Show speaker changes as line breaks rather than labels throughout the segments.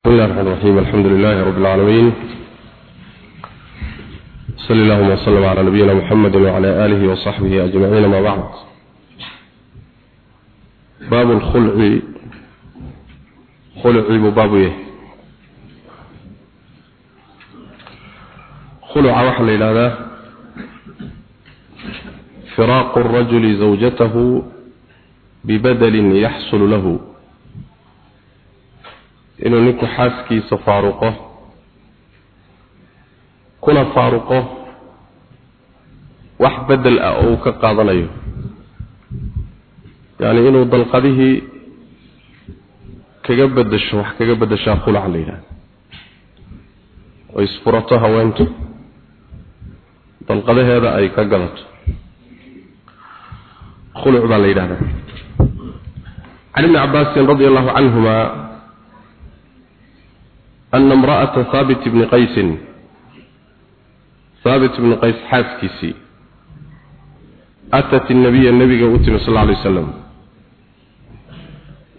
بسم الله الرحمن الرحيم. الحمد لله رب العالمين. صلى الله وسلم على نبينا محمد وعلى آله وصحبه أجمعين ما بعد. باب الخلع. خلع بابيه خلع وحل إلى فراق الرجل زوجته ببدل يحصل له. Inuu ninku xaaskiisa faaruqo kuna faaruqo wax bedel ah oo uu ka qaadanayo. Yacni inuu dalqadihii kaga bedesho wax kaga bedeshaa khulac la yidhahda oo isfurato haweentu dalqadaheeda ay ka gadato khuluc baa la yidhahdaa can ibni cabbaasin radi allahu canhuma أن امرأة ثابت بن قيس ثابت بن قيس حاسكسي أتت النبي النبي قوتنا صلى الله عليه وسلم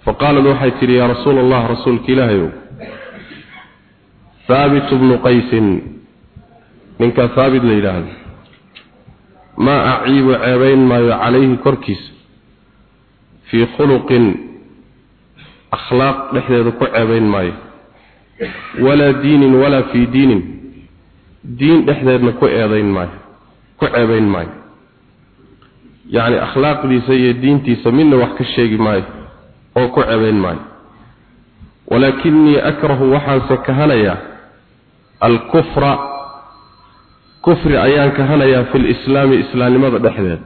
فقال له حيثري يا رسول الله رسولك إلهي ثابت بن قيس منك ثابت لإله ما أعيب عيبين ما عليه كركس في خلق أخلاق نحن عيبين مايه walaa diinin walaa fii diinin. Diin dhexdeedna ku eedayn maayo ku ceebayn maayo. Yacni akhlaaqdiisa iyo diintiisa midna wax ka sheegi maayo oo ku ceebayn maayo. Walaakinii akrahu waxaanse kahanayaa alkufra kufri ayaan kahanayaa fi lislaami islaamnimada dhexdeeda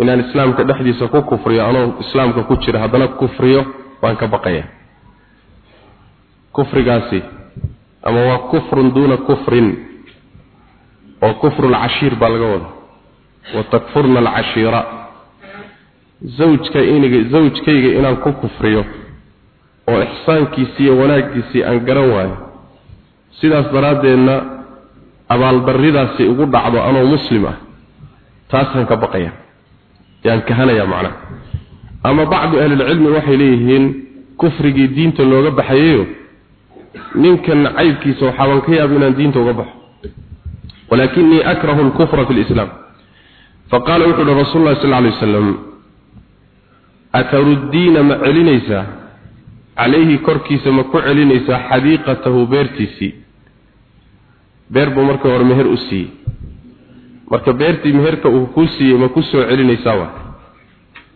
inaan islaamka dhexdiisa ku kufriyo anoo islaamka ku jira haddana kufriyo waan ka baqayaa kufrigaasi ama waa kufrun duuna kufrin oo kufru lcashiir baa laga wada wa takfurna alcashiira. Zawjka iniga zawjkayga inaan ku kufriyo oo ixsaankiisii iyo wanaaggiisii aan garan waayo sidaas daraaddeedna abaaldarridaasi ugu dhacdo anoo muslim ah taasaan ka baqaya. Yaan kahanayaa macnaha. Ama bacdu ahlilcilmi waxay leeyihiin kufrigii diinta looga baxayayo ninkan caybkiisa waxaaban ka yaaba inaan diinta uga baxo. Walaakinii akrahu alkufra fi wuxu uhi rasuulu llahi sal lla alay wasalam ataruddiina ma celinaysaa? Calayhi korkiisa ma ku celinaysaa xadiiqatahu beertiisii? Beer buu marka hore meher u siiyey. Marka beertii meherka uu kuu siiyey ma ku soo celinaysaa wa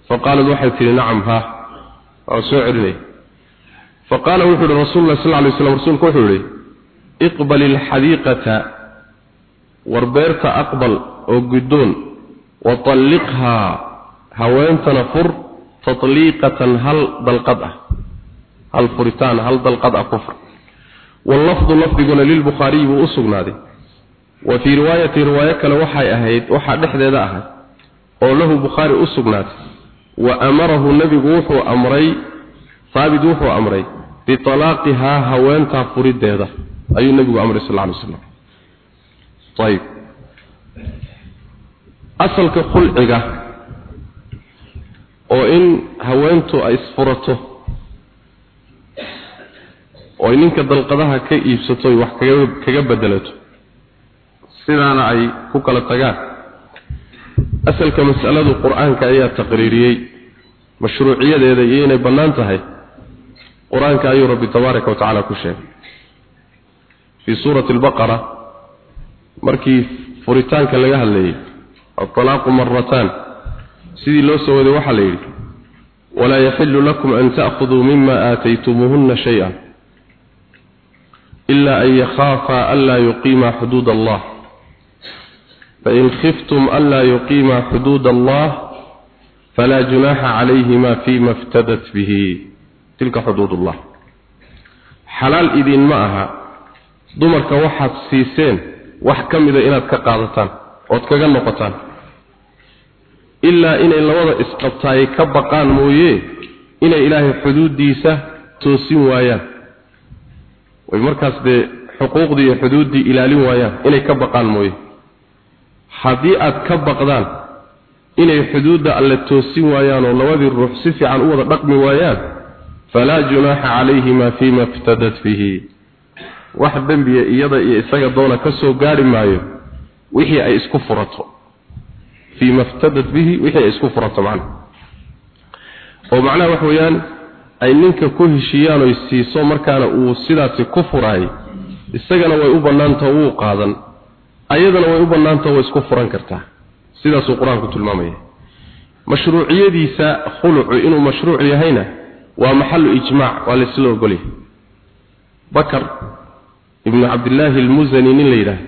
faqaalad waxay tihi nacam ha waa soo celinaya faqaala wuxuu uhi rasul lah sal lay slam rasuulku wuxuu yihi iqbal ilxadiiqata war beerta aqbal oo guddoon wa talliqhaa haweentana fur tatliiqatan hal dalqad ah hal furitaan hal dalqad ah ku fur wallafdu lafdiguna lilbukhaariyi buu u sugnaaday. Wa fii riwaayati riwaayo kale waxay ahayd waxaa dhexdeeda ahayd oo lahu bukhaari u sugnaatay. Wa amarahu nebigu wuxuu amray haabit wuxuu amray bitalaaqihaa haweentaa furideeda ayuu nebigu amray sal alay slam ayib asalka khulciga oo in haweentu ay isfurato oo ninka dalqadaha ka iibsato wax kaga kaga bedelato sidaana ay ku kala tagaan asalka mas'aladu qur'aanka ayaa taqriiriyey mashruuciyadeeda iyo inay bannaan tahay tabaaraka watacaala ku sheegay. Fii suurati albaqara markii furitaanka laga hadlayay altalaaqu marataan sidii loo soo waday waxaa la yidhi walaa yaxilu lakum an ta'khuduu mima aataytumuuhunna shay-a ila an yakhaafaa anlaa yuqiima xuduud allah fain khiftum anlaa yuqiima xuduud allah falaa junaaxa calayhima fima iftadat bihi tilka xuduudullah. Xalaal idinma aha. Dumarka waxaad siiseen wax ka mida inaad ka qaadataan ood kaga noqotaan. Ilaa inay labada isqabtaay ka baqaan mooye inay ilaahay xuduuddiisa toosin waayaan. Way markaas dee xuquuqdii iyo xuduuddii ilaalin waayaan inay ka baqaan mooye haddii aad ka baqdaan inay xuduudda alle toosin waayaan oo labadii ruux si fiican u wada dhaqmi waayaan falaa junaaxa calayhima fiima iftadat bihi wax dembiya iyada iyo isaga doona ka soo gaari maayo wixii ay isku furato fiima iftadat bihi wixii ay isku furato macnaha oo macnaha wax weeyaan ay ninka ku heshiiyaan oy siiso markaana uu sidaasi ku furaay isagana way u bannaantao wuu qaadan ayadana way u bannaantao way isku furan kartaa sidaasuu qur'aanku inuu mashruuc yahayna waa maxalu ijmaac waa laysla ogolyahay. Bakar ibnu cabdillaahi almusani nin la yidhaah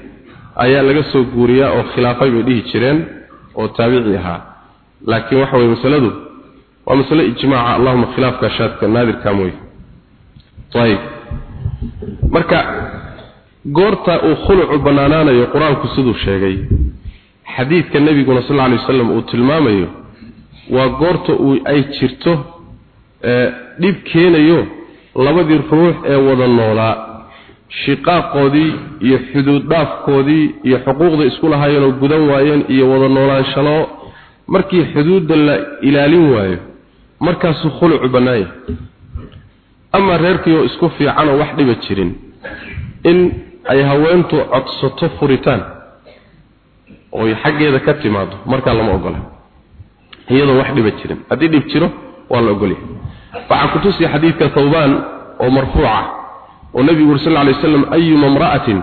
ayaa laga soo guuriyaa oo khilaafay bay dhihi jireen oo taabici ahaa. Laakiin waxa weye masaladu waa masale ijmaaca allahuma khilaafka shaadka naadirka mooye. Ayib marka goorta uu khulucu bannaanaanayo qur'aanku siduu sheegay xadiidka nebiguna sal lla alay wasalam uu tilmaamayo waa goorta uu ay jirto dhib keenayo labadii ruux ee wada noolaa. Shiqaaqoodii iyo xuduud dhaafkoodii iyo xuquuqda isku lahaayeen oo gudan waayeen iyo wada noolaanshalo markii xuduudda la ilaalin waayo markaasuu khulucu bannaanya ama reerkii oo isku fiicanoo wax dhiba jirin. In ay haweentu codsato furitaan ooy xaggeeda ka timaado markaa lama ogola. Iyadoo wax dhiba jirin. Haddii dhib jiro waa la ogolyahay. Waxaa kutusiya xadiidka thawbaan oo marfuuca oo nebigu uri sal lla alay waslam ayuma imra'atin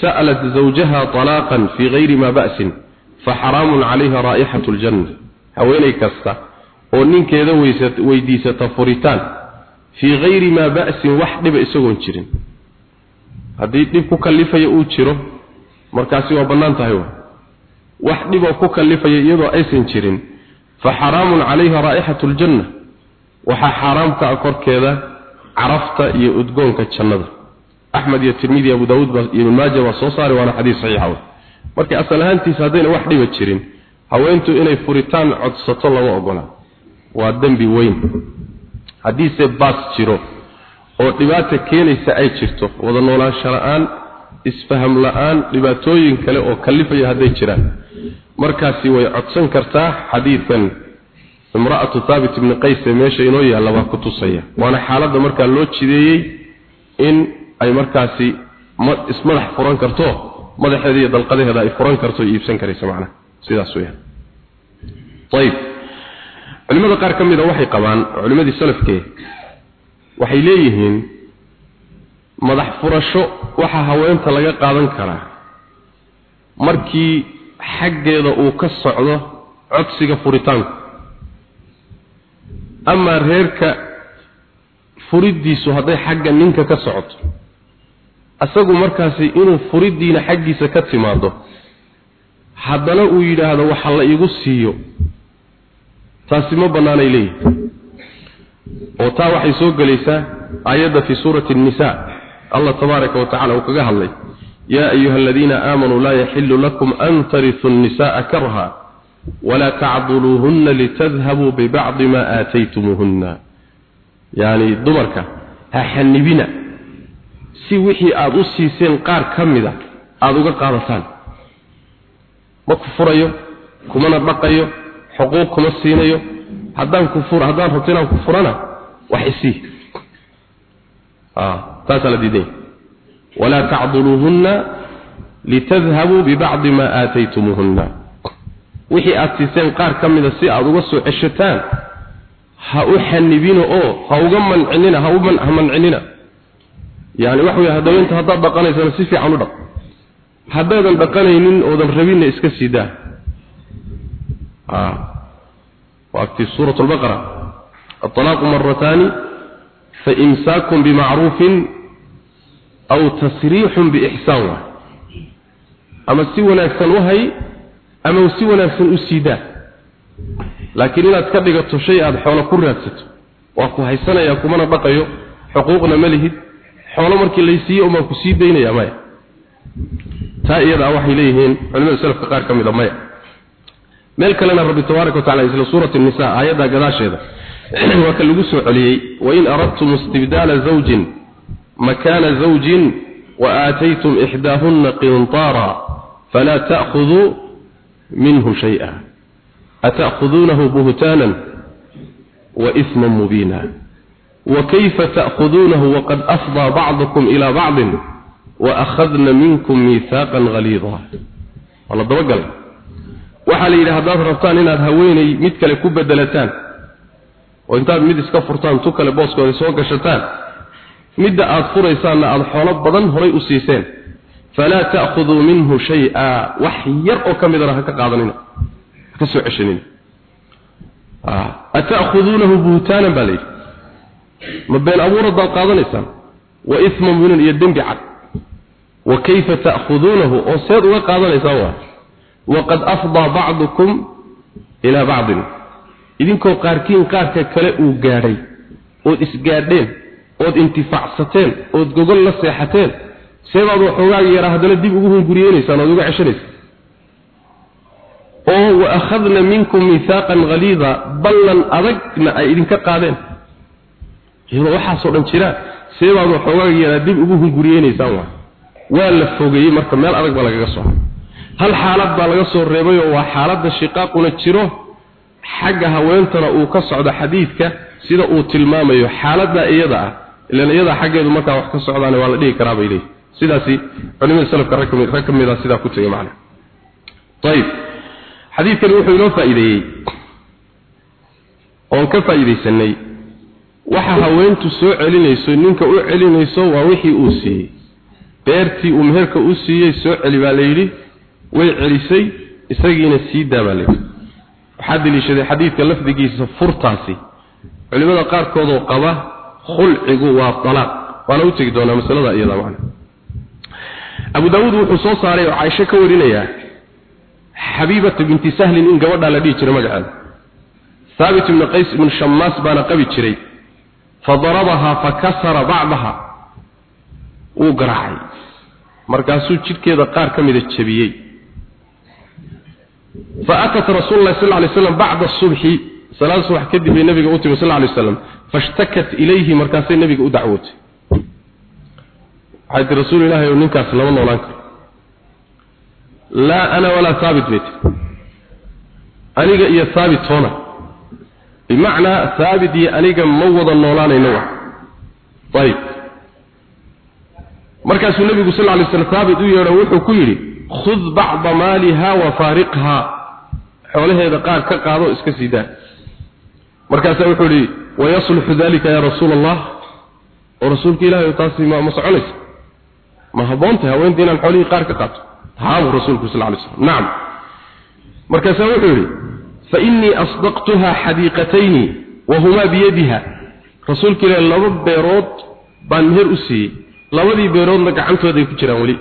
sa'alat zawjaha talaaqan fii gayri ma ba'sin faxaraamun calayha raa'ixatu ljanna haweenay kasta oo ninkeeda weydiisata furitaan fii gayri maa ba'sin wax dhiba isagoon jirin. Haddii dhib ku kallifaya uu jiro markaasi waa bannaan tahay wa. Wax dhiboo ku kallifaya iyadoo aysan jirin fa xaraamun calayha raa'ixatu ljanna waxaa xaaraam ka ah korkeeda carafta iyo udgoonka jannada. Axmed iyo tirmidi abu daawuud iyo ibn maaja baa soo saaray waana xadiis saxiixa wey marka asal ahaantiisa haddayna wax dhiba jirin haweentu inay furitaan codsato lama ogola. Waa dembi weyn. Haddiise baas jiro oo dhibaata keenaysa ay jirto. Wada noolaansho la'aan isfaham la'aan dhibaatooyin kale oo kallifaya hadday jiraan markaasi way codsan kartaa xadiidkan. Imra'atu thaabit ibni qays ee meesha inoo yaalla baa ku tusaya. Waana xaaladda markaa loo jideeyey in ay markaasi ismadax furan karto madaxeeda iyo dalqadaheeda ay furan karto iibsan karaysa macnaha sidaas weeyaan. Ayib culimada qaar ka mida waxay qabaan culimadii salafkee waxay leeyihiin madax furasho waxaa haweenta laga qaadan karaa. Markii xaggeeda uu ka socdo codsiga furitaanku. Amaa reerka furiddiisu hadday xagga ninka ka socoto. Isagu markaasi inuu furiddiina xaggiisa ka timaado haddana uu yidhaahdo waxa la igu siiyo. Taasi ma bannaanay leeyihiin oo taa waxay soo gelaysaa aayadda fii suurati الnisa allah tabaaraka wa tacala uu kaga hadlay yaa ayuha aladiina aamanuu laa yaxilu lakum an tariثuu الnisaءa karha walaa tacduluuhuna litadhabuu bibacdi ma aataytumuuhuna yani dumarka ha xanibina si wixii aada u siiseen qaar ka mida aada uga qaadataan ma ku furayo kumana dhaqayo xuquuq kuma siinayo haddaan ku fur haddaan rabto inaan ku furana wax isii taasaa la diiday walaa tacduluuhunna litadhabuu bibacdi maa aataytumuuhunna wixii aada siiseen qaar ka mida si aada uga soo ceshataan ha u xanibina oo ha uga mancinina ha u ha mancinina yani waxa wey hadaweynta haddaad dhaqanaysana si fiican u dhaq haddaadan dhaqanaynin oodan rabinna iska siidaa وفي سورة البقرة الطلاق مرتان فإمساك بمعروف aw tasriixun biixsaan waay ama si wanaagsan uhay ama si wanaagsan u siidaa laakiin inaad ka dhigato shay aad xoolo ku raadsato waa ku haysanaya kumana dhaqayo xuquuqna ma lihid. Xoolo markii laysiiyo umaa ku sii daynaya maya. Taa iyadaa ah waxay leeyihiin culimada salafka qaar ka mid a maya. Meel kalena rabbi tabaaraka watacala isla suurati nisa aayaddaa gadaasheeda waa ka lagu soo celiyey. Wain aradtum istibdaala zawjin makana zawjin wa aataytum ihdahunna qintara fala ta'khudhu minhu shay'a ata'khudhunahu buhtanan wa ithman mubina وكيف تأخذونه وقد أفضى بعضكم إلى بعض وأخذنا منكم ميثاقا غليظا والله دوقل waxaa la yidhi haddaad rabtaan inaad haweenay mid kale ku bedelataan oo intaad mid iska furtaan tu kale booskooda soo gashataan midda aad furaysaanna aada xoolo badan horay u siiseen. Falaa ta'khuduu minhu shay-a. Wax yar oo ka midana ha ka qaadanina. Ha ka soo ceshanina ata'khuduunahu buhtaanan baa layidhi ma been abuurad baad qaadanaysaan? Wa isman mubinan iyo dembi cad. Wa kayfa ta'khuduunahu oo seed uga qaadanaysaan waa. Waqad afdaa bacdukum ilaa bacdin. Idinkoo qaarkiin qaarka kale uu gaadhay ood isgaadheen ood intifaacsateen ood gogol la seexateen seebaad waxoogaaga yaraa haddana dib ugu hunguriyeynaysaan ood uga ceshanaysaan oo wa akhadna minkum mihaaqan haliida ballan adagna ay idinka qaadeen. Iyadoo waxaasoo dhan jiraan seebaad waxoogaaga yaraa dib ugu hunguriyeynaysaan waa. Waa la fogeeyey marka meel adag baa lagaga soo hal xaalad baa laga soo reebay oo waa xaaladda shiqaaquna jiro. Xagga haweentana uu ka socdo xadiidka sida uu tilmaamayo xaaladda iyada ah ilaan iyada xaggeedu markaa wax ka socdaan waa la dhihi karaa bay leeyihiin sidaasi culimada salafka rag ka mid rag sidaa ku tagay macna. Ayib xadiidkani wuxuu inoo faa'iideeyey. Oon ka faa'iidaysanay waxa haweentu soo celinayso ninka u celinayso waa wixii uu siiyey. Beertii uu meherka u siiyey soo celi baa la yidhi way celisay isagiina sii daa la yidhi. Waxaa deliishaday xadiidka lafdigiisa furtaasi. Culimada qaarkoodoo qaba khulcigu waa dalaaq waana u tegi doonaa masalada iyada macna abu daawuud wuxuu soo saaray oo caaisho ka warinayaa xabiibata binti sahlin in gabadhaa la dhihi jiray magaceeda haabit ibnu qays ibnu shammaas baana qabi jiray fadarabahaa fakasara bacdaha wuu garaacay markaasuu jidhkeeda qaar ka mida jabiyey فأتت رسول الله صلى salaad subax kadib ay nabiga u timi sallallahu alayhi wasallam fashtakat ilayhi markaasay nabiga u dacwootay. Hadii rasuulullaahi uu ninkaas lama noolaan karo. Laa ana wala thabit bit aniga iyo thabit toona. Bimaana thaabit iyo aniga ma wada noolaanayno wax. Tayib markaasuu nabigu sallallahu alayhi wasallam thabit u yeero wuxuu ku yiri khudh bacda maaliha wa fariqha xoolaheeda qaar ka qaado iska siidaa daa markaasaa wuxuu ihi wayasluxu dalika yaa rasuula allah oo rasuulka ilahay taasi ma soconaysa ma habboontahay haweentii inaan xoolihii qaar ka qaato? Haabu rasuulku sal lay slam nacam markaasaa wuxuu yidhi fainii asdaqtuha xadiiqatayni wahumaa biyadiha. Rasuulka ilahi laba beerood baan meher u siiyey. Labadii beeroodna gacantooday ku jiraan weli.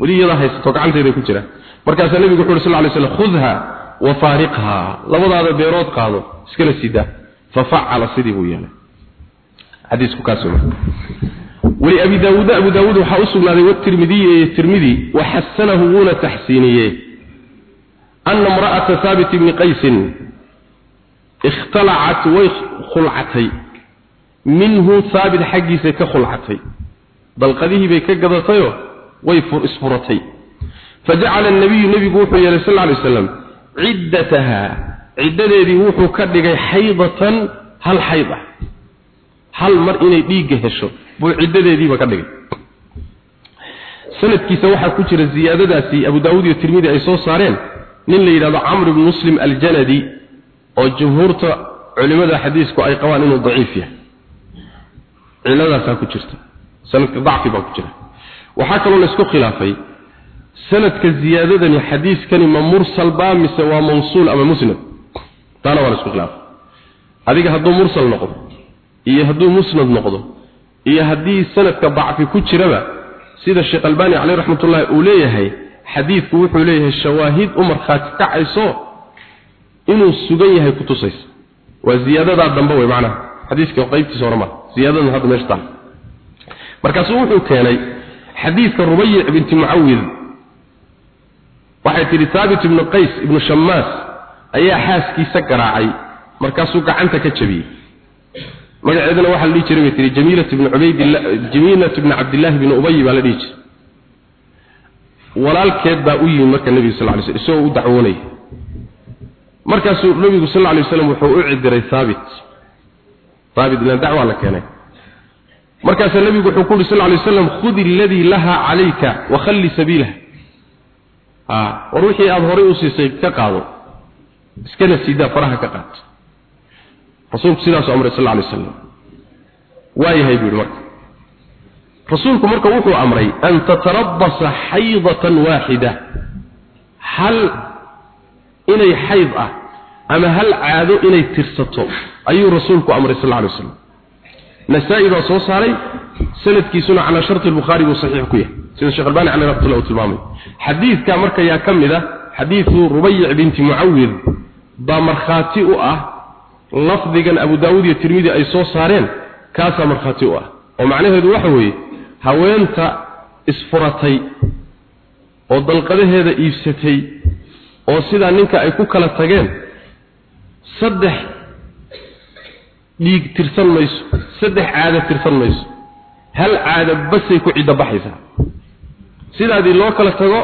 Weli iyada haysato gacanteeda ku jira markaasaa nabigu wuxuu sallallahu alayhi wasallam khudha wa fariqha labadaada beerood qaado iskala sida fa fa'ala sidii buu yeelay xadiisku kaasoo wali abi daawud abu daawud waxa uu sugnaaday wa tirmidhi iyo tirmidhi wa hasanahu wa tahsiniye anna imra'ata thabit ibn qais اختلعت وخلعتي منه ثابت حقيسه كخلعتي بل قديه بي كغدتيو way isfuratay fajacala an-nabiy nabigu wuxuu yeelay sallallahu alayhi wasallam ciddataha. Ciddadeedii wuxuu ka dhigay haydatan hal hayda hal mar inay dhiiga hesho buu ciddadeediiba ka dhigay. Sanadkiisa waxaa ku jira ziyaadadaasi abu daawud iyo tirmidi ay soo saareen. Nin la yidhahdo camr ibn muslim aljanadi oo jumhuurta culimada xadiisku ay qabaan inuu daciif yahay. Ciladaasaa ku jirta. Sanadka dacfi baa ku jira. Waxaa kaloo la isku khilaafay sanadka ziyaadadani xadiiskani ma mursal baa mise waa mawsuul ama musnad? Taana waa isku khilaafay adiga hadduu mursal noqdo iyo hadduu musnad noqdo iyo haddii sanadka dacfi ku jiraba sida sheekh albani caleyh raxmatullahi uu leeyahay xadiidku wuxuu leeyahay shawaahid u markhaati kacayso inuu sugan yahay kutusaysa waa ziyaadadaa dambe wey macnaha. Xadiiska qaybtiisa hore ma ziyaadadan hadda meesha taal. Markaasuu wuxuu keenay xadiidka rubayc binti mucawid waxay tidhi haabit ibnu qays ibnu shamaas ayaa xaaskiisa garaacay markaasuu gacanta ka jabiyey. Magaceedana waxaa la dhihi jiray bay tihi jamiilat ibnu cubaydillah jamiilat ibnu cabdillahi ibnu ubay baa la dhihi jiray. Walaalkeed baa u yimi marka nebiga sal ly sl isagoo u dacwoonaya. Markaasuu nebigu sal ly waslam wuxuu u cidiray haabit raabit ilan dacwaa la keenay. Markaasaa nebigu wuxuu ku uhi sal lay waslam khudi aladii laha calayka wakhalli sabiilah a war wixii aada horay u siisay ka qaado. Iskana siidaa faraha ka qaato rasuulku sidaasuu amray sal lay waslam waayahay buu marka. Rasuulku marka wuxuu amray an tatarabasa xaydatan waaxida hal inay xayd ah ama hal caado inay tirsato ayuu rasuulku amray sal lay waslam nasaa-i baa soo saaray sanadkiisuna calaa sharti lbukhaari buu saxiix ku yahay sida sheekh albani caleyh raxmatullah uu tilmaamay. Xadiidka marka ka mid a xadiidu rubayic binti mucawid baa markhaati u ah lafdigan abu daawuud iyo tirmidi ay soo saareen kaasaa markhaati u ah. Oo macnaheedu waxa weeye haweenta isfuratay oo dalqadaheeda iibsatay oo sidaa ninka ay ku kala tageen saddex dhiig tirsan mayso saddex caado tirsan mayso hal caado basay ku ciddo baxaysaa sidaadii loo kala tago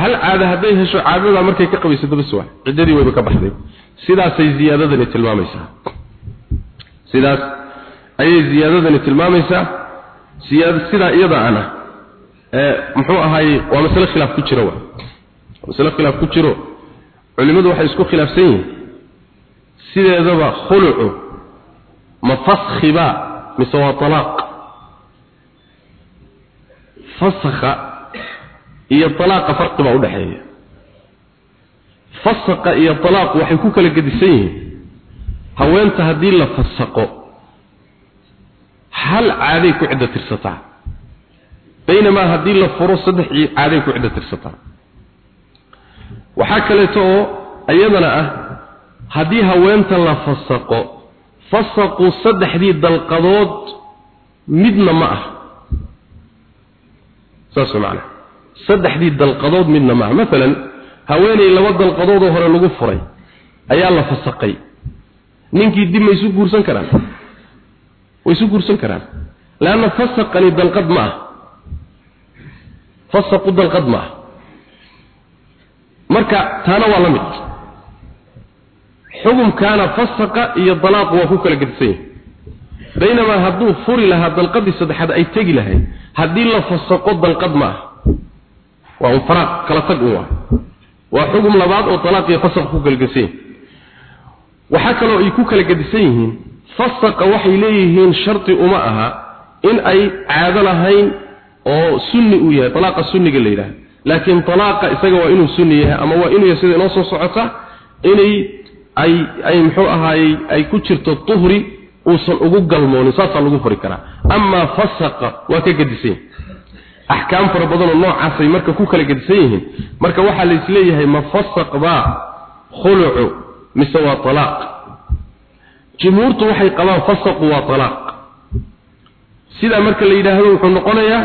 hal caado hadday hesho caadadaa markay ka qabaysato bas waa ciddadii wayba ka baxday. Sidaasay ziyaadadani tilmaamaysaa. Sidaas ayay ziyaadadani tilmaamaysaa. Siyaad sidaa iyada ana ee muxuu ahaayey waa masale khilaaf ku jiro waa. Masale khilaaf ku jiro. Culimmadu waxay isku khilaafsan yihiin. Sideedaba khulucu ma faskhiba mise waa talaaq? Fasakha iyo talaaqa farqi baa udhaxeeya fasakha iyo talaaq waxay ku kala gedisan yihiin. Haweenta haddii la fasaqo hal caaday ku ciddo tirsataa? Baynamaa haddii la furo saddex caaday ku ciddo tirsataa? Waxaa kaleeto oo iyadana ah haddii haweenta la fasaqo fasaqu saddexdii dalqadood midna ma ah. Saas macana saddexdii dalqadood midna ma ah maalan haweenay laba dalqadoodoo hore lagu furay ayaa la fasaqay. Ninkii dib ma isu guursan karaan. Way isu guursan karaan. Leanna fasaqani dalqad ma ah. Fasaqu dalqad ma ah. Marka taana waa la mid. Xukumkaana fasaqa iyo dalaaq waa ku kala gedisan yahay. Baynamaa hadduu furi lahaa dalqadii saddexaad ay tegi lahayd haddii la fasaqo dalqad ma ah waa un faraaq kala tag un waa xukum labaad oo dalaaq iyo fasaq ku kala waxaa kaloo ay ku kala gedisan yihiin fasaqa waxay leeyihiin sharti uma aha in ay caado lahayn oo sunni uu yahay dalaaqa sunniga la yidhaahdo laakiin talaaqa isaga waa inuu sunni yahay ama waa inuu yahay sida inoo soo socota inay ay ay muxuu ahaayey ay ku jirto tuhri uusan ugu galmoonin saasaa lagu furi karaa. Amaa fasaqa waa ka gedisan axkaam fara badanoo noocaasay marka ku kala gedisan yihiin. Marka waxaa la is leeyahay ma fasaq baa khulucu mise waa talaaq. Jumhuurtu waxay qabaan fasaqu waa talaaq. Sidaa marka la yidhaahdo wuxuu noqonayaa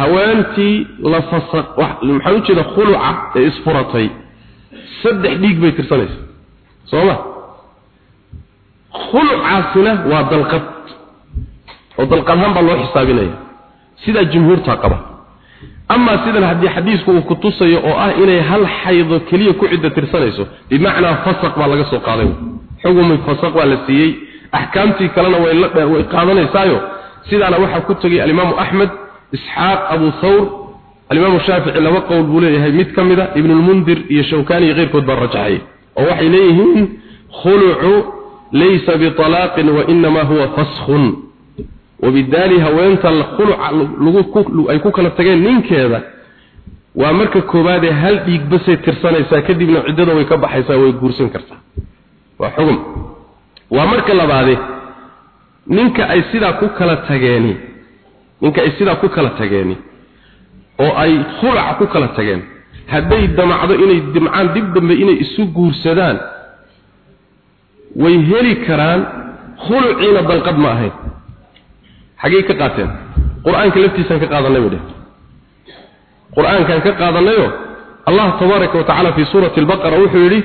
haweentii la fasaq maxaa ujeeda khuluca ee isfuratay. Saddex dhiig bay tirsanaysaa soo ma? Khulucaasina waa dalqad. Oo dalqadhaan baa loo xisaabinaya sidaa jumhuurtaa qaba. Amaa sidan haddii xadiisku uu ku tusayo oo ah inay hal xaydo keliya ku ciddo tirsanayso bimacnaa fasaq baa laga soo qaaday. Xugumi fasaq waa la siiyey. Axkaamtii kalena way la way qaadanaysaayo sidaana waxaa ku tegay alimaamu axmed isxaaq abu thawr alimaamu shaafici laba qowl buu leeyahay mid ka mida ibnulmundir iyo shawkani iyo keyrkood baa rajaxay oo waxay leeyihiin khulucu laysa bitalaaqin wainama huwa faskhun wabidaali haweenta ay ku kala tageen ninkeeda waa marka koowaadee hal dhiig basay tirsanaysaa kadibna ciddada way ka baxaysaa way guursan kartaa waa xugum waa marka labaade ninka ay sidaa ku kala tageeni ninka ay sidaa ku kala tageeni oo ay khulac ku kala tageen hadday damacdo inay dimcaan dib dambe inay isu guursadaan way heli karaan khuluciina dalqad ma ahayn xaggey ka qaateen? Qur'aanka laftiisaan ka qaadanay bay dheh. Qur'aankaan ka qaadanayo allah tabaaraka wa tacala fii suurati albaqara wuxuu yidhi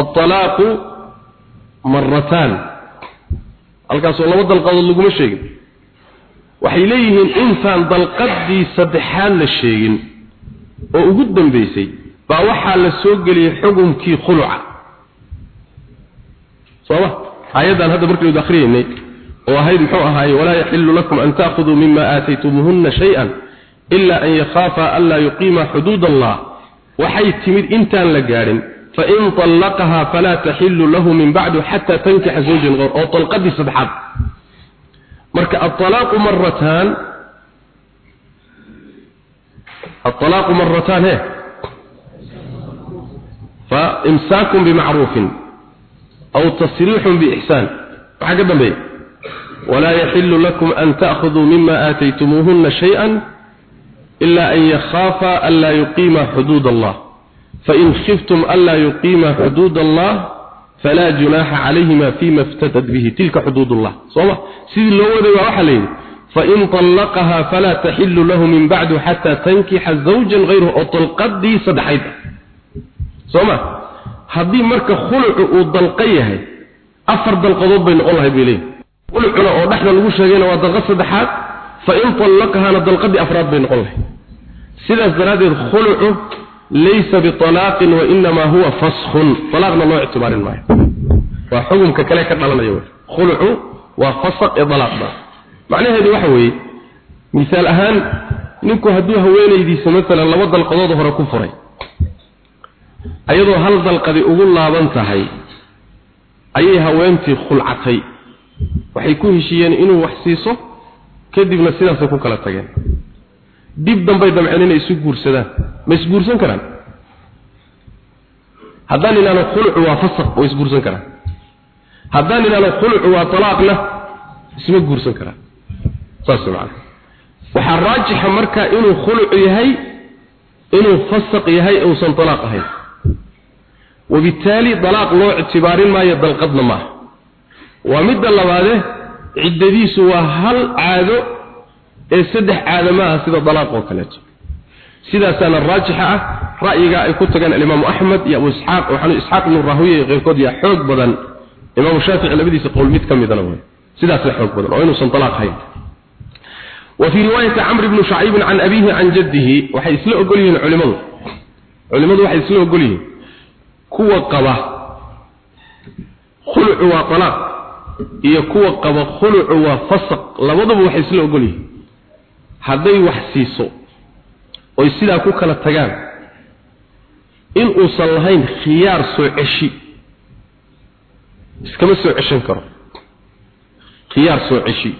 altalaaqu marataan halkaasoo laba dalqadood laguma sheegin. Waxay leeyihiin intaan dalqadii saddexaad la sheegin oo ugu dambaysay baa waxaa la soo geliyey xukumkii khuluca. Sooma aayaddan hadda markaynu akhriyeynay oo ahayd muxuu ahaaye walaa yaxillu lakum an ta'khuduu mima aataytumuhunna shay-an ila an yakhaafa anlaa yuqiima xuduud allah waxay timid intaan la gaadhin fain طallaqahaa falaa taxilu lahu min bacdu xata tankixa zawjan qowr oo dalqadii saddexaad. Marka aalaaqu marataan aalaaqu marataan he faimsaakun bimacruufin aw tasriixun biixsaan waxaa ka dambeeya walaa yaxilu lakum an ta'khuduu mima aataytumuuhuna shayئa ila an yakhaafa anlaa yuqiima xuduud allah fain khiftum anlaa yuqiima xuduud allah falaa junaaxa calayhima fima iftadat bihi tilka xuduud ullah sooma sidii loo waday waa waxaa layidhi fain طallaqahaa falaa taxilu lahu min bacdu xataa tankixa zawjan hayruhu oo dalqadii saddexayd sooma haddii marka khulucu uu dalqa yahay afar khulucuna oo dhexda lagu sheegayna waa dalqad saddexaad fain طallaqahaana dalqadii afraad bay noqon lahayd. Sidaas daraaddeed khulucu laysa bialaaqin wainamaa huwa faskun alaaqna loo ictibaarin maayo. Waa xukumka kale ka dhalanaya wey khulucu waa fasaq ee alaaqda macnaheedu waxa weeye misaal ahaan ninku hadduu haweenaydiisa maalan laba dalqadood hore ku furay ayadoo hal dalqadi ugu laaban tahay ayay haweentii khulcatay waxay ku heshiiyeen inuu wax siiso kadibna sidaasay ku kala tageen. Dib dambay damceen inay isu guursadaan. Ma isguursan karaan? Haddaan idhaano khulcu waa fasaq way isguursan karaan. Haddaan idhaano khulucu waa talaaqna isma guursan karaan. Saas macana waxaa raajixa marka inuu khulucu yahay inuu fasaq yahay uusan talaaq ahayn. Wabitaali talaaq loo ictibaarin maayo dalqadna maaha waa midda labaade ciddadiisu waa hal caado ee saddex caado maaha sida dalaaq oo kaleeto sidaasaana raajixa ah ra'yiga ay ku tagaan alimaamu axmed iyo abu isxaaq waxaanu isxaaq ibnu raahwiya iyo keyrkood yaa xoog badan imaamu shaafici labadiisa qowl mid ka midana wey sidaasla xoog badan oo inuusan dalaaq hayn وفي رواية عمرو بن شعيب عن أبيه عن جده waxay isla ogol yihiin culimadu culimadu waxay isla ogol yihiin kuwa qaba khulucu waa talaaq iyo kuwa qaba khulucu waa fasaq. Labaduba waxay isla ogol yihiin. Hadday wax siiso oy sidaa ku kala tagaan in uusan lahayn khiyaar soo ceshi iskama soo ceshan karo. Khiyaar soo ceshi.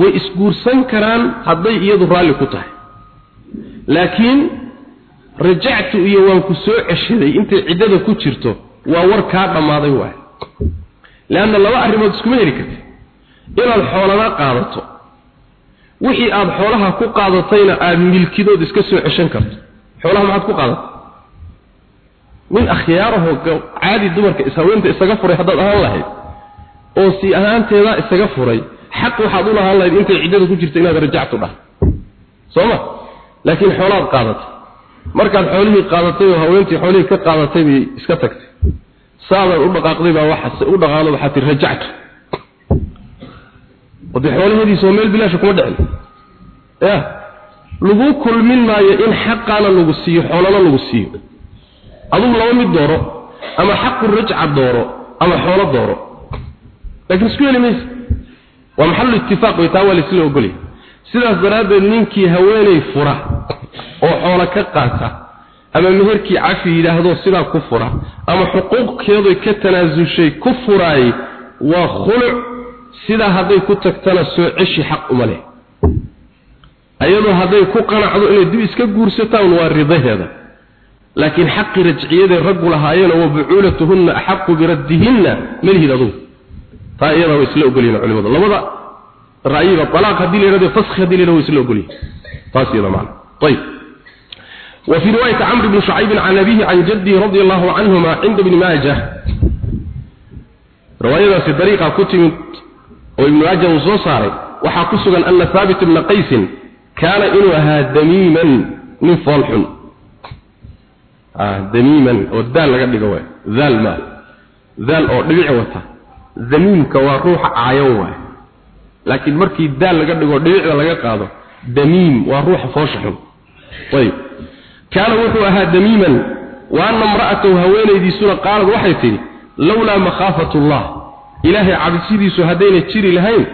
Way isguursan karaan hadday iyadu raalli ku tahay. Laakiin rajactu iyo waan ku soo ceshaday intay ciddada ku jirto waa war kaa dhammaaday waay leanna laba arrimood iskuma heli karti inaad xoolana qaadato wixii aada xoolaha ku qaadatayna aada milkidood iska soo ceshan karto xoolaha maxaad ku qaadatay nin akhyaarahoo caadi dumarka ishaweenta isaga furay haddaad ahaan lahayd oo si ahaanteedaa isaga furay xaq waxaad u lahaan lahayd intay ciddada ku jirta inaad rajactu dhah soo ma laakiin xoolaad qaadatay markaad xoolihii qaadatay oo haweentii xoolihii ka qaadatay bay iska tagtay saadan u dhaqaaqday baa waxa u dhaqaaqdo waxaad tii rajactu. Wadii xoolaheedii meel bilaasha kuma dhicin. Ya lagu kulmin maayo in xaqaana lagu siiyo xoolana lagu siiyo. Adugu laba mid dooro ama xaqu rajca dooro ama xoolo dooro. Laakiin isku heli maysa. Waa maxalu ittifaaq way taa waa laisla ogolya sidaas daraaddeed ninkii haweeney fura oo xoolo ka qaata ama meherkii cafi yidhaahdo sidaa ku fura ama xuquuqkeedu ka tanaasushay ku furaay waa khuluc sidaa hadday ku tagtana soo ceshi xaq uma leh. Ayadoo hadday ku qanacdo inay dib iska guursataan waa ridaheeda. Laakiin xaqi rajciyadee raggu lahaayeen wa bucuulatuhunna axaqu biraddihinna malihid adugu. Taa iyadaa way isla ogolyihin culimadu. Labada rayiga alaaq haddii la yhahdo faskh haddii la yhahdo way isla ogolyihin taas iyada macna. Ayb وفي رواية عمرو بن شعيب عن أبيه عن جده رضي الله عنهما عند ابن ماجه رواية في طريقة كتمت وابن ماجه وصوصاري وحاكسوا أن ثابت بن قيس كان إنها دميما من صالح آه دميما والدال لقد قوي ذال ما ذال أو دبيع وتا دميم كواروح عيوه لكن مركي الدال لقد قوي دبيع لقد قاضه دميم وروح فوشح طيب kaana wuxuu ahaa damiiman wa anna imra'atahu haweenaydiisuna qaalad waxay tidhi lawlaa makhaafatu allah ilaahay cabsidiisu haddayna jiri lahayn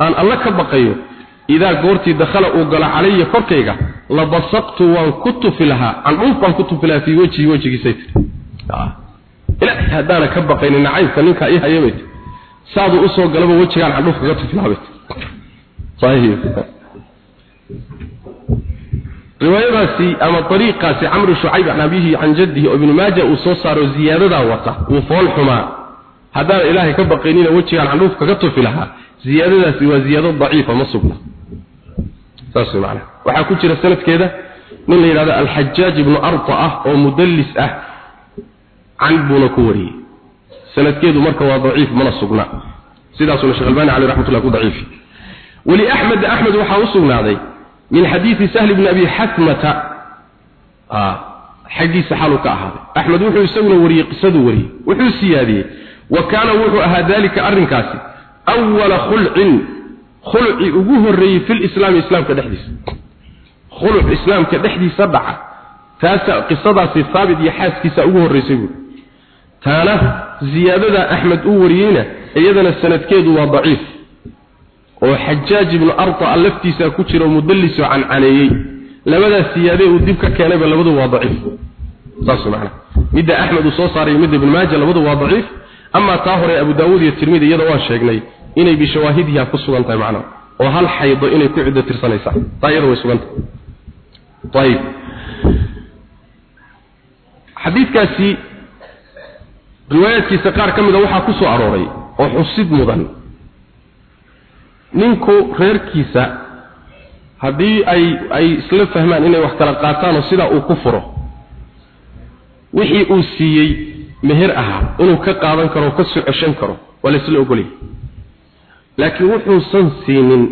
aan alle ka baqayo idaa goortii dakhala uu galo calaya korkayga la basaqtu waan ku tufi lahaa candhuuf baan ku tufi lahaa fii wejhi wejigiisay tii haddaana ka baqayni nacaybka ninkaa ii hayabay saaduu u soo galaba wejigaan candhuuf kaga tufi lahaabay ti riwaayadaasi ama ariiqaasi camru shucayb can abihi can jaddihi oo ibnu maaja uu soo saaro ziyaadadaa wata uu fool xumaa. Haddaan ilaahay ka baqaynina wejigaan candhuuf kaga tufi lahaa ziyaadadaasi waa ziyaado daciifa ma sugna. Saas macna waxaa ku jira sanadkeeda nin la yidhahdo alxajaaj ibnu arta ah oo mudallis ah can buuna ku wariyey. Sanadkeedu marka waa daciif mana sugna. Sidaasuna sheekh albani caleyh raxmatullah ku daciifi. Weli axmed axmed waxaa u sugnaaday min xadiidi sahl bni abi xatmata xaggiisa xaluu ka ahaaday. Axmed wuxuu isaguna wariyey qisaduu wariyey. Wuxuu siyaadiyey. Wa kaana wuxuu ahaa dalika arrinkaasi awala khulcin khulci ugu horreeyey fi lislaami islaamka dhexdiisa. Khuluc islaamka dhexdiisa dhaca. Taasa qisadaasi haabit iyo xaaskiisa ugu horreysay buuri taana ziyaadada axmed uu wariyeyna iyadana sanadkeedu waa daciif oo xajaaj ibnu arta laftiisa ku jira mudallis oo cancaneeyey. Labadaas siyaadee uu dib ka keenayba labadu waa daciif. Saas macna. Midda axmed uu soo saaray midda ibn maaja labadu waa daciif. Ama taa hore abu daawud iyo tirmidhi iyada waa sheegnay inay bishawaahidiha ku sugan tahay macna. Oo hal xaydo inay ku ciddo tirsanaysaa taa iyada way sugan tahay. Ayib xadiidkaasi riwaayaadkiisa qaar ka mida waxaa ku soo arooray oo xusid mudan ninku reerkiisa haddii ay ay isla fahmaan inay wax kala qaataan oo sidaa uu ku furo wixii uu siiyey meher ahaa inuu ka qaadan karo ka soo ceshan karo waa la isla ogolyahay. Laakiin wuxuusan siinin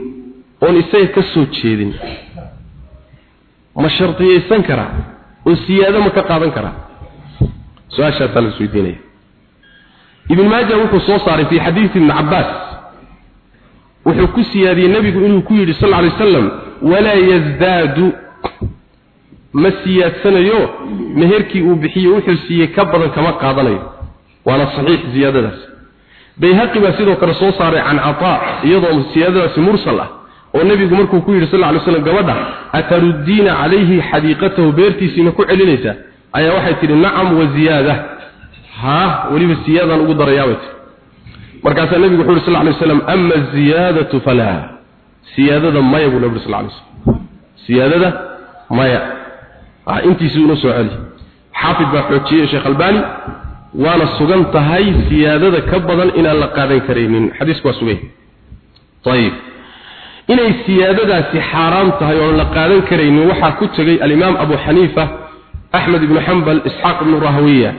oon isaga ka soo jeedin. Ma shardiyaysan karaa oo siyaado ma ka qaadan karaa su'aashaasaa la isweydiinaya. Ibn maaja wuxuu soo saaray fii xadiidi ibni cabbaas wuxuu ku siyaadiyey nebigu inuu ku yidhi sal alay wasalam walaa yasdaadu ma siyaadsanayo meherkii uu bixiye wuxuu siiyey ka badan kama qaadanayo. Waana saxiix ziyaadadaas bayhaqi baa sidoo kale soo saaray can cataa iyadoo siyaadadaasi mursal ah oo nebigu markuu ku yidhi sal alay slam gabadha ataruddiina calayhi xadiiqatahu beertiisiina ku celinaysaa ayaa waxay tidhi nacam wa ziyaada. Haa weliba siyaadaan ugu darayaabay. tii markaasaa nebigu wuxu yhi sal lay waslam ama aziyaadatu falaa. Siyaadada maya buu nabi sal lay slam siyaadada maya. Intiisii una soo celi xaafid baa xoojiyey sheekh albani waana sugan tahay siyaadada ka badan inaan la qaadan karaynin. Xadiisku waa sugay ayib inay siyaadadaasi xaaraam tahay oon la qaadan karaynin waxaa ku tegey alimaam abu xaniifa axmed ibnu xambal isxaaq ibnu rahawiya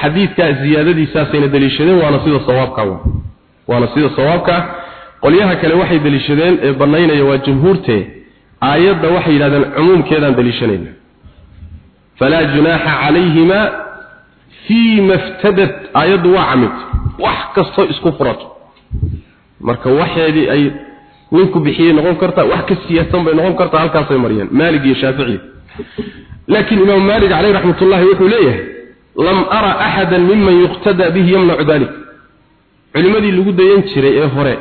xadiidkaa ziyaadadiisaasayna daliishadeen waana sida sawaabka waana sida sawaabka. Qolyaha kale waxay daliishadeen ee banaynaya waa jumhuurte. Aayadda waxay yidhahdeen cumuumkeedaan daliishanayna falaa junaaxa calayhima fii ma ftadat aayaddu waa camid. Wax kastoo isku furato. Marka waxeedii ay ninku bixiyey noqon kartaa wax ka siyaasan bay noqon kartaa halkaasay mariyeen. Maalig iyo shaaficiy laakiin imaam maalik caleyh raxmatullahi wuxuu leeyahay lam ara axada miman yuqtada bihi yamnacu dalik culimmadii lagu dayan jiray ee hore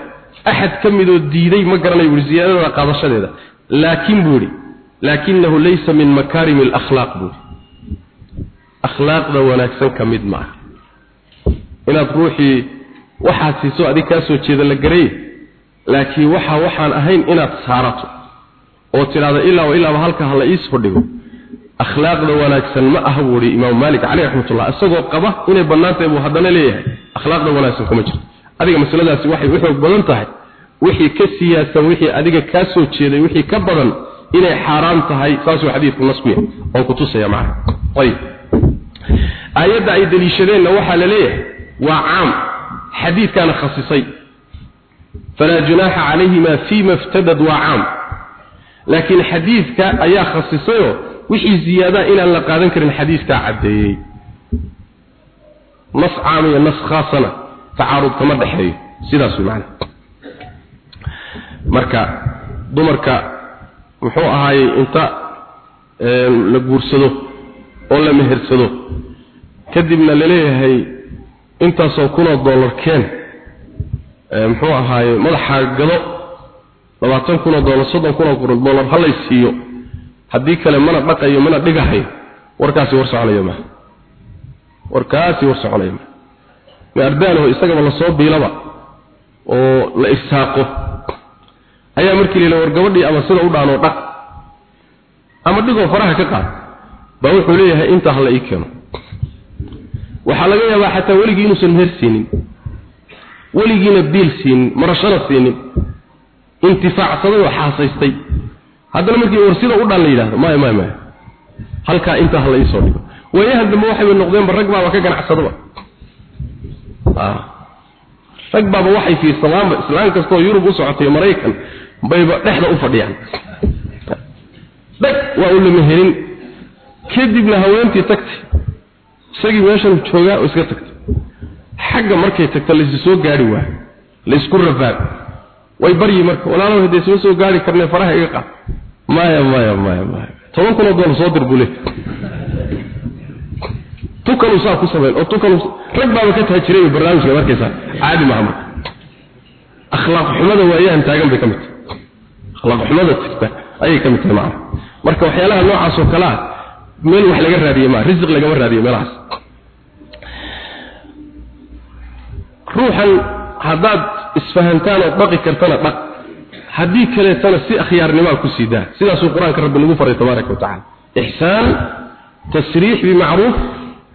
axad ka midoo diiday ma garanayo buui ziyaadada qaadashadeeda. Laakiin buu ihi laakinahu laysa min makaarimi alakhlaaq buui akhlaaqda wanaagsan ka mid ma ah inaad ruuxii waxaad siiso adig kaa soo jeeda la garay laakiin waxa waxaan ahayn inaad saarato oo tidhahdo ilaa wa ilaaba halka hala iisoo dhigo akhlaaqda wanaagsan ma aha buu ihi imaamu maalik caleyh raxmatullah isagoo qaba inay bannaan tahay buu haddana leeyahay akhlaaqda wanaagsan kuma jirto. Adiga masaladaasi waxay u xoog badan tahay wixii ka siyaasan wixii adiga kaa soo jeeday wixii ka badan inay xaaraan tahay saasuu xadiidku nasku yahay. Oo ku tusaya macna ayib. Aayadda ay daliishadeenna waxaa la leeyahay waa caam. Xadiidkaana khasisay. Falaa junaaxa calayhima fiima iftadad waa caam. Laakiin xadiidka ayaa khasisayoo wixii ziyaadaa inaan la qaadan karin xadiidkaa caddeeyey nas caam iyo nas khaasana tacaarud kama dhexeeyo. Sidaas way macana marka dumarka muxuu ahaayey inta la guursado oo la mehersado kadibna la leeyahay intaasoo kunoo dollar keen muxuu ahaaye madaxa gado labaatan kun oo doolar soddon kun oo doolar ha lay siiyo. Haddii kale mana dhaqayo mana dhigahayo warkaasi war soconayo maaha warkaasi war soconayo maaha maardaanaho isagaba la soo biilaba oo la isaaqo ayaa markii la war gabadhii ama sida u dhaanoo dhaq ama dhigoo faraha ka qaad baa wuxuu leeyahay intaa hala ii keeno. Waxaa laga yaabaa xataa weligii inuusan meher siinin weligiina biil siinin marashana siinin intifaacsaday oo xaasaystay. Haddana markii war sida u dhan la yidhahdo maya maya maya halkaa intaa hala iisoo dhigo waayahan dambe waxayba noqdeenba rag baaba ka ganacsadaba. Rag baaba waxay fiirsadaanba islaan kastoo yurub u socotay maraykan bayba dhexda u fadhiyaan. Dhag waa lama helin. Kadibna haweentii tagtay. Isagii meeshan joogaa oo iska tagtay. Xagga markay tagta laysu soo gaari waa laysku rafaad. Way baryi marka walaalow haddee soo soo gaari karnay faraha iga qaad. Maya maya maya maya toban kunoo doolar soo dir buu le tukanu saa ku sameyn oo tukanu rag baaba ka taajiray barnaamijka markaysaa caadi maaha marka akhlaaq xumada waayahan taagan bay ka mid tahay. Akhlaaq xumada tigta ayay ka mid tahay macna. Marka waxyaalaha noocaas oo kale ah meel wax laga raadiye maa risiq lagama raadiyo meelahaas. Ruuxan haddaad isfahantaan oo dhaqi kartana dhaq. Haddii kaleetana si akhyaarnimaa ku sii daa. Sidaasuu qur'aanka rabbi nagu faray tabaaraka wa ixsaan tasriix bimacruuf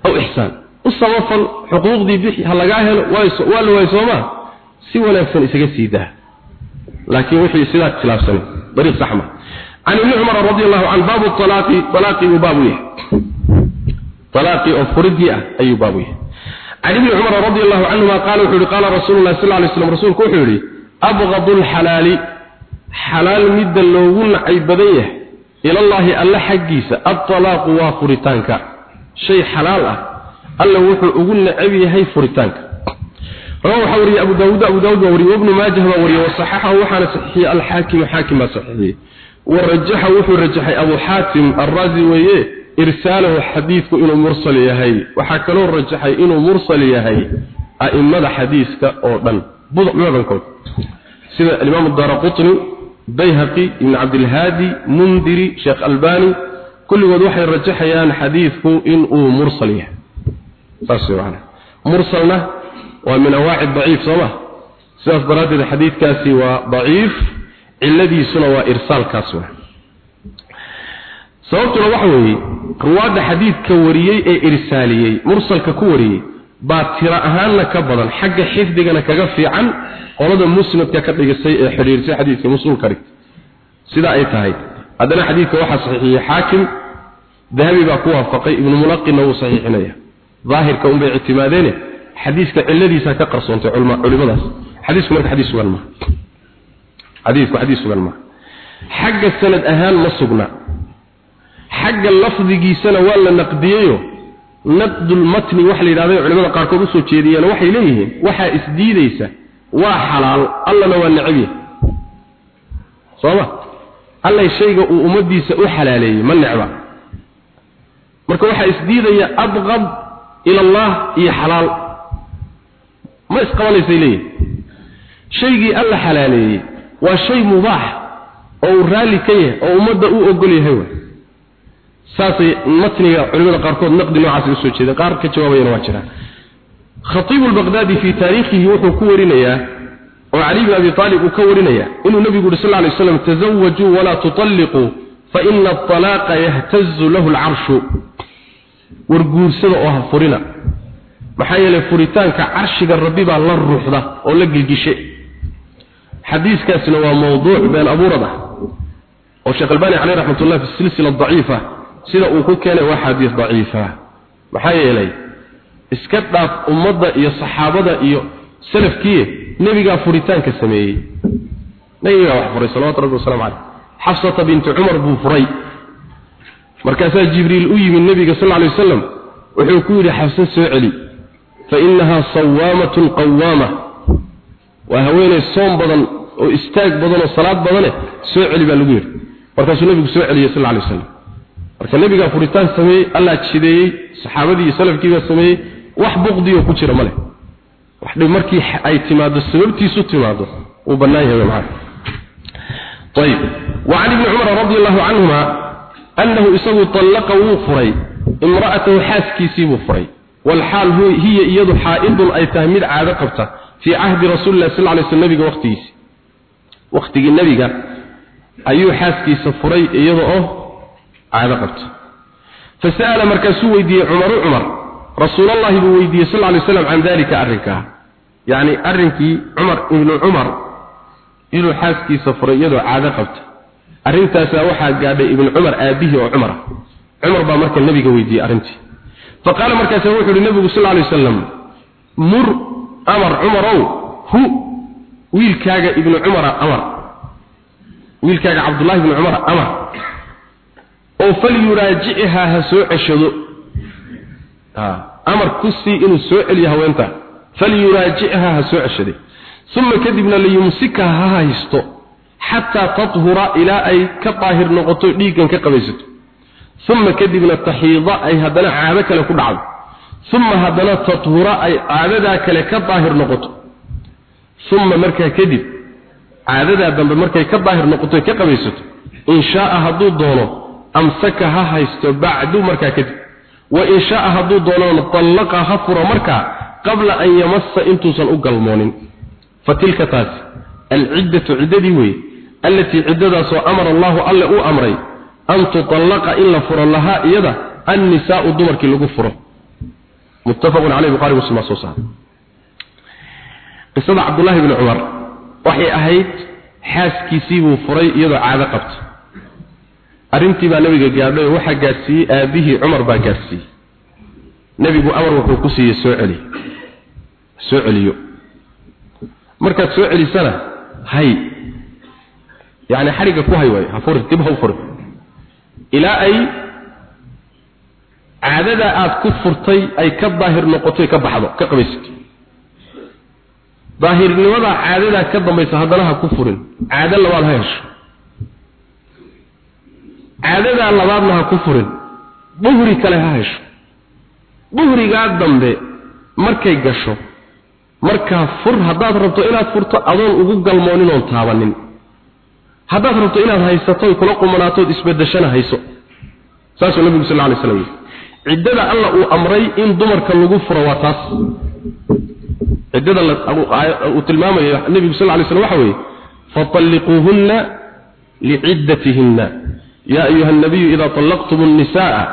aw ixsaan u samafal xuquuqdii bixi ha lagaa helo waa la waay soomaa? Si wanaagsan isaga sii daa. Laakiin wixii sidaa khilaafsanay dariiq sax ma. Can ibni cumar radi allahu can baabu alaaqi alaaqi buu baabu yahay. Alaaqi oo furidii ah ayuu baabu yahay. Can ibni cumar radi allahu canhuma qaala wuxuu yihi qaala rasuulu lahi sal lay slam rasuulku wuxuu yihi abqadu lxalaali xalaal midda loogu shay xalaal ah alla wuxuu ugu nacab yahay furitaanka. Wariyey abu daawuud abu daawud baa wariyey wabnu maajah baa wariyey wasaxaxahu waxaana saxiixiyey alxaakimu xaakim baa saxiixiyey warajaxa wuxuu rajaxay abu xaatim arraazi weeye irsaalahu xadiidku inuu mursal yahay. Waxaa kaloo rajaxay inuu mursal yahay a'immada xadiiska oo dhan mudankood sida alimaam daaraqutni bayhaqi ibn cabdilhaadi mundiri sheekh albani kulligood waxay rajaxayaan xadiidku inuu mursal yahay. Saas macana mursalna waa min awaaci daciif sooma sidaas daraaddeed xadiidkaasi waa daciif ciladiisuna waa irsaalkaas wa sababtuna waxa weeye ruwaadda xadiidka wariyey ee irsaaliyey mursalka ku wariyey baa tiro ahaanna ka badan xagga xifdigana kaga fiican qolada musnadka ka dhigisay ee xidhiirsay xadiidka muslim ka dhigtay. Sidaa ay tahay haddana xadiidka waxaa saxiixiyey xaakim dahabi baa ku waafaqay ibnu mulaqinna wuu saxiixinaya daahirka unbay ictimaadeene xadiiska ciladiisa ka qarsoontay culimadaas. Xadiisku marka xadiis sugan ma. Xadiisku xadiis sugan ma. Xagga sanad ahaan ma sugna. Xagga lafdigiisana waa la naqdiyeyo naqdul matni waxa la yidhahdo culimada qaarkood u soo jeediyeen waxay leeyihiin waxaa isdiidaysa waa xalaal allana waa necab yahay. Sooma allay shayga uu ummadiisa u xalaaleeyey ma necba. Marka waxaa isdiidaya abqad ila allah iyo xalaal. Ma isqabanaysay leeyihiin shaygii alla xalaaleeyey waa shay mubaax oo uu raalli ka yahay oo ummadda u ogol yahay wa saasay matniga culimada qaarkood naqdi noocaasi u soo jeedeen qaar ka jawaabayana waa jiraan. Khatiibu lbaqdaadi fii taariikhihi wuxuu ku warinayaa oo cali bn abi aalib uu ka warinaya inuu nabigu yuri sal lay slam tazawajuu walaa tutalliquu faina aطalaaqa yahtazu lahu lcarshu war guursada oo ha furina. Maxaa yeelay furitaanka carshiga rabbi baa la ruuxda oo la gilgishe xadiiskaasina waa mawduuc been abuurad ah oo sheekh albani caleyh raxmat ullah fi silsila daciifa sida uu ku keenay waa xadiis daciifa. Maxaa yeelay iska dhaaf ummadda iyo saxaabada iyo salafkiiye nebigaa furitaanka sameeyey. Nebigaa wax furay salawatu rabbi wasalamu caleyh xafsata binti cumar buu furay. Markaasaa jibriil u yimid nebiga sal lla lay wasalam wuxuu ku yidhi xafse soo celi. Fa innahaa sawaamatun qawaama. Waa haweeney soom badan oo istaag badan oo salaad badane soo celi baa lagu yidhi. Markaasuu nebigu soo celiyey sal lla lay wasalam marka nebigaa furitaan sameeyey allaa jideeyey saxaabadii iyo salafkiibaa sameeyey wax buqdiyo ku jira male wax dhib markii ay timaado sababtiisu timaado uu bannaan yahay macna طيب وعن ابن عمر رضي الله عنهما أنه إساgu طلق wuu furay امرأته xaaskiisii buu furay والحاal hiya iyadu xaaidun ay tahay mid caado qabta fii cahdi rasuuli lah sal lay sl nabiga waqtigiisi waqtigii nebiga ayuu xaaskiisa furay iyada oo caado qabta fasa'ala markaasuu weydiiyey cumaru cumar rasuulallahi buu weydiiyey sal lay slam can dalika arrinkaa yacni arrinkii cumar ibnu cumar inuu xaaskiisa furay iyadoo caado qabta. Arrintaasaa waxaa gaadhay ibnu cumar aabihii oo cumar ah. Cumar baa marka nebiga weydiiyey arrintii. Faqaala markaasa wuxuu uhi nebigu sal lay wasalam mur amar cumarow hu wiilkaaga ibnu cumara amar wiilkaaga cabdullahi ibnu cumar amar oo falyuraajicihaa ha soo amar ku sii inuu soo celiyo haweenta falyuraajicihaa ha soo ceshaday. Uma kadibna liyumsikaha ha haysto. Xataa tathura ilaa ay ka daahir noqoto dhiiggan ka qabaysato. Uma kadibna taxiida ay haddana caado kale ku dhacdo. Uma haddana tathura ay caadadaa kale ka daahir noqoto. Uma markaa kadib caadadaa dambe markay ka daahir noqoto ka qabaysato wa in shaaa hadduu doonona tallaqa ha furo markaa qabla an yamassa intuusan u galmoonin. Fatilka taasi alciddatu ciddadii weye allatii ciddadaasoo amara allahu alle uu amray an tutallaqa in la furo lahaa iyada annisaa'u dumarkii lagu furo. Muttafaqun caleyh bukhari muslim baa arrintii baa nebiga gaadhay oo waxaa gaadhsiiyey aabihii cumar baa gaadhsiiyey. Nebigu amar wuxuu ku siiyey soo celi soo celiyo. Markaad soo celisana hay. Yacni xarigga ku hay waayo ha furin dib ha u furin ilaa ay caadadaa aada ku furtay ay ka daahir noqoto ka baxdo ka qabaysato daahirnimadaa caadadaa ka dambaysa haddana ha ku furin. Caado labaad ha hesho caadadaa labaadna ha ku furin. Duhri kale ha hesho. Duhrigaa dambe markay gasho markaa fur haddaad rabto inaad furto adoon ugu galmoonin oon taabanin. Haddaad rabto inaad haysato kula qumanaatood isbedeshana hayso. Saasuu nabigu sal alay slam ciddada alla uu amray in dumarka lagu furo waa taas. Ciddada uu tilmaamayo nebigu sal lay slam waxa weeye fatalliquuhunna liciddatihinna yaa ayuha nabiyu idaa طallaqtum الnisaءa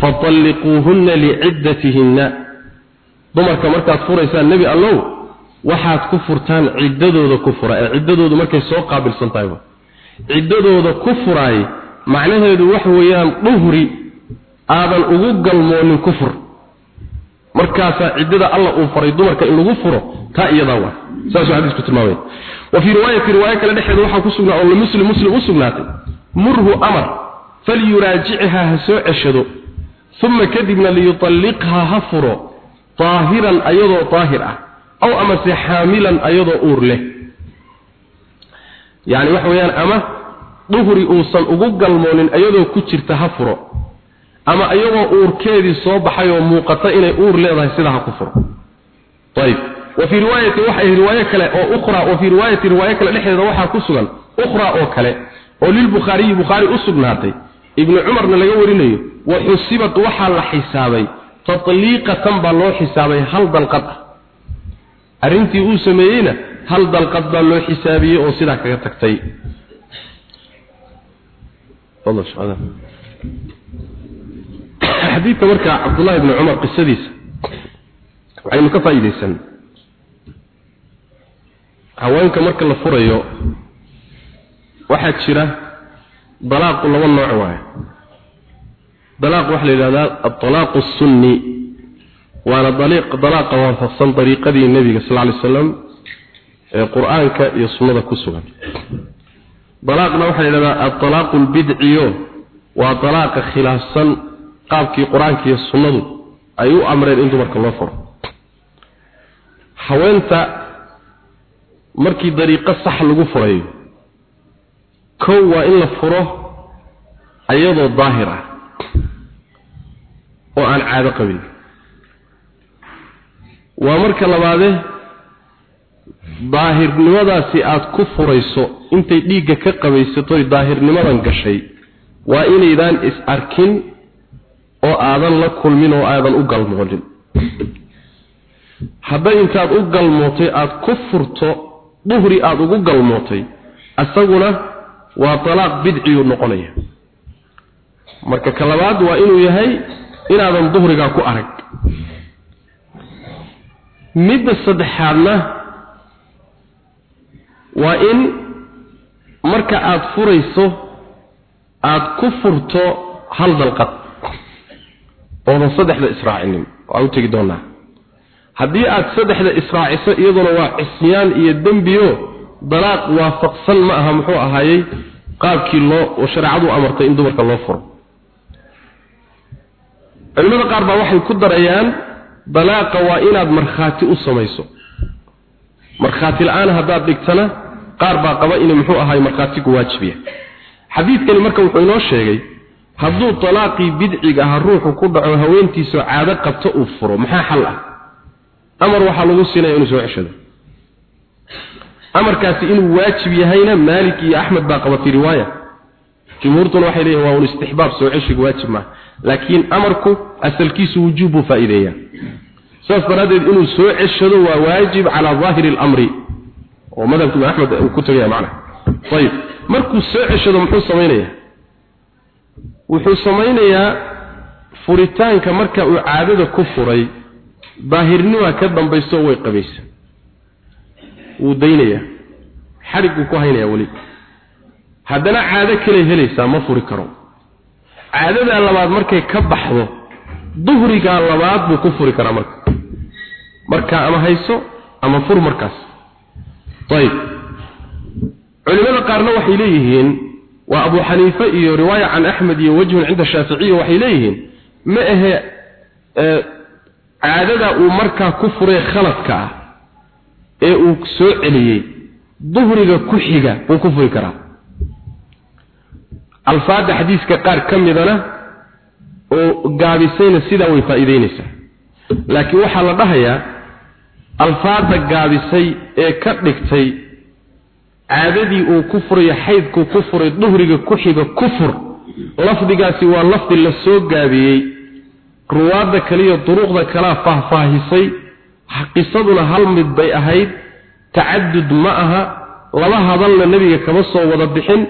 faطalliquuhunna liciddatihinna dumarka markaad furaysaan nebi allow waxaad ku furtaan ciddadooda ku fura ee ciddadoodu markay soo qaabilsan tahay ciddadooda ku furaay macnaheedu waxa weeyaan dhuhri aadan ugu galmoonin kufur markaasaa ciddada alla uu faray dumarka in lagu furo taa iyadaa waa saasuu xadiisku tilmaamaya wa fii riwaayati riwaayo kale dhexeeda waxaa ku sugnaa oo limuslim muslim u sugnaatay murhu amar falyuraajicihaa ha soo ceshado uma kadibna liyutalliqhaa ha furo daahiran ayadoo daahir ah aw amase xaamilan ayadoo uur leh. Yacni waxa weeyaan ama duhri uusan ugu galmoonin ayadoo ku jirta ha furo ama iyagoo uurkeedii soo baxay oo muuqata inay uur leedahay sidaa ha ku furo. Ayib wa fii riwaayati waxay riwaayo kale oo ukhra wa fii riwaayati riwaayo kale dhexdeeda waxaa ku sugan ukhra oo kale oo lilbukhaariyi bukhaari u sugnaatay ibnu cumarna laga warinayo wa xusibat waxaa la xisaabay tatliiqatan baa loo xisaabay hal dalqad ah. Arrintii uu sameeyeyna hal dalqad baa loo xisaabiyey oo sidaa kaga tagtay. Xadiidka marka cabdullahi ibni cumar qisadiisa waxaynu ka faa'iidaysan. Haweenka marka la furayo waxaa jira dalaaqu laba nooc waaye. Dalaaq waxaa la yidhahdaa adalaaqu asunni waana dalaaqa waafaqsan dariiqadii nebiga sal ly slam ee qur'aanka iyo sunnada ku sugan. Dalaaqna waxaa la yidhahdaa adalaaqu lbidciyo waa dalaaqa khilaafsan qaabkii qur'aanka iyo sunnadu ay u amreen in dumarka loo furo. Haweenta markii dariiqo sax lagu furayo kow waa in la furo ayadoo daahir ah oo aan caado qabin. Waa marka labaade daahirnimadaasi aad ku furayso intay dhiigga ka qabaysatoy daahirnimadan gashay waa inaydaan is arkin oo aadan la kulmin oo aadan u galmoonin hadday intaad u galmootay aad ku furto duhri aada ugu galmootay isaguna waa talaaq bidciyuu noqonaya. Marka ka labaad waa inuu yahay inaadan duhrigaa ku arag. Midda saddexaadna waa in marka aada furayso aada ku furto hal dalqad. Oodan saddexda israacinin waa u tegi doonaa. Haddii aada saddexda israaciso iyaduna waa cisyaan iyo dembiyo dalaaq waafaqsan ma aha muxuu ahaayey qaabkii loo oo shareecadu amartay in dumarka loo furo. Culimada qaar baa waxay ku darayaan dalaaqa waa inaad markhaati u samayso. Markhaati la'aan haddaad dhigtana qaar baa qaba inay muxuu ahaay markhaatigu waajibiya xadiidkani marka wuxuu inoo sheegay hadduu talaaqii bidciga aha ruuxu ku dhaco haweentiisao caado qabto uu furo maxaa xal ah? Amar waxaa lagu siinaya inuu soo ceshado amarkaasi inuu waajib yahayna maalik iyo axmed baa qaba fi riwaaya. Jumhuurtuna waxay leeyihiin waa un istixbaab soo ceshiga waajib maaha laakiin amarku asalkiisu wujuub buu faa'iideeyaa. Saas daraaddeed inuu soo ceshado waa waajib calaa daahiri alamri. Oo madhabka imaam axmed uu ku tegaya macnaha. Ayib. Markuu soo ceshado muxuu samaynayaa? Wuxuu samaynayaa furitaanka marka uu caadada ku furay. Daahirnimaa ka dambayso way qabaysa wuu daynayaa xadhigguu ku haynayaa weli. Haddana caado kale helaysaa ma furi karo. Caadadaa labaad markay ka baxdo duhrigaa labaad buu ku furi karaa marka. Markaa ama hayso ama fur markaas. Ayib. Culimada qaarna waxay leeyihiin waa abu xaniife iyo riwaaya can axmed iyo wajhun cinda shaaficiya waxay leeyihiin ma ahe caadada uu markaa ku furay khaladka ah ee uu soo celiyey duhriga ku xiga wuu ku furi karaa. Alfaada xadiiska qaar ka midana oo gaabisayna sidaa way faa'iideynaysaa laakiin waxaa la dhahayaa alfaada gaabisay ee ka dhigtay caadadii uu ku furayo xaydkuu ku furay duhriga ku xiga kufur lafdigaasi waa lafdi la soo gaabiyey ruwaadda kaliya duruuqda kalaa faahfaahisay qisaduna hal mid bay ahayd. Tacadud ma aha. Laba hadalna nebiga kama soo wada bixin.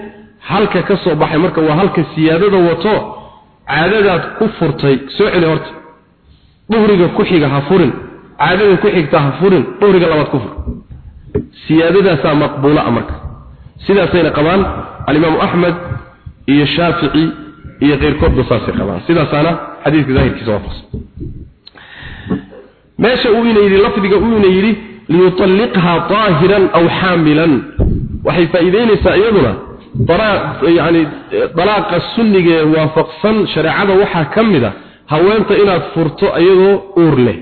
Halka ka soo baxay marka waa halka siyaadada wato. Caadadaad ku furtay. Soo celi horta. Duhriga ku xiga ha furin. Caadada ku xigta ha furin. Duhriga labaad ku fur. Siyaadadaasaa maqbuula a marka. Sidaasayna qabaan alimaamu axmed iyo shaafici iyo keyrkoodba saasay qabaan. Sidaasaana xadiiska daahirkiisa waafaqsan meesha uu ina yidhi lafdiga uu ina yidhi liyutalliqhaa طaahiran aw xaamilan. Waxay faa'iideynaysaa iyaduna yani dalaaqa sunniga ee waafaqsan shareecada waxaa ka mid a haweenta inaad furto iyadoo uur leh.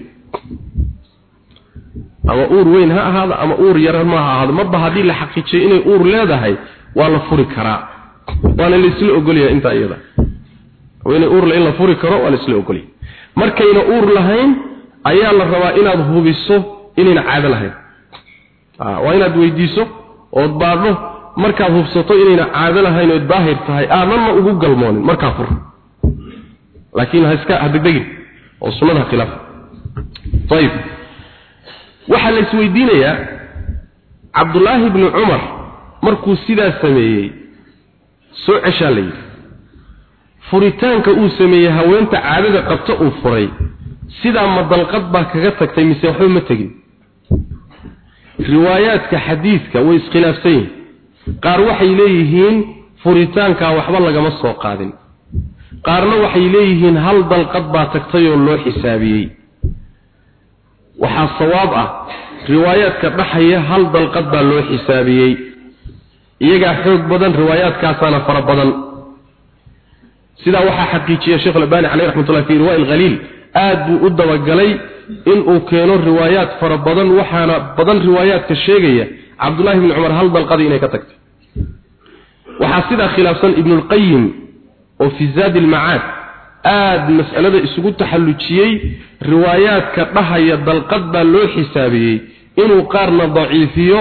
Ama uur weyn ha ahaado ama uur yar ma ha ahaado. Marba haddii la xaqiijiyo inay uur leedahay waa la furi karaa. Waana laisla ogolyahay intaa iyada. Inay uur in la furi karo waa laisla ogolyahay. Markayna uur lahayn ayaa la rabaa inaad hubiso inayna caado lahayn. Waa inaad weydiiso ood baadho markaad hubsato inayna caado lahayn ood daahir tahay aadanna ugu galmoonin markaa fur. Laakiin ha iska hadegdegin oo sunnada khilaaf. Ayib waxaa la isweydiinayaa cabdullaahi ibnu cumar markuu sidaa sameeyey soo ceshaa la yidhi furitaanka uu sameeyey haweenta caadada qabto uu furay sidaa ma dalqad baa kaga tagtay mise waxba ma tegin. riwaayaadka xadiidka way iskhilaafsan yihiin qaar waxay leeyihiin furitaankaa waxba lagama soo qaadin. Qaarna waxay leeyihiin hal dalqad baa tagtay oo loo xisaabiyey. Waxaa sawaab ah riwaayaadka dhaxaya hal dalqad baa loo xisaabiyey. Iyagaa xoog badan riwaayaadkaasaana fara badan. Sidaa waxaa xaqiijiya sheekh albani caleyh raxmatullah fi riwaa alkhaliil aad buu u dabagalay inuu keeno riwaayaad fara badan waxaana badan riwaayaadka sheegaya cabdullahi bni cumar hal dalqadii inay ka tagtay. Waxaa sidaa khilaafsan ibnulqayim oo fi zaadi ilmacaad aada mas'alada isugu taxallujiyey riwaayaadka dhahaya dalqad baa loo xisaabiyey inuu qaarna daciifiyo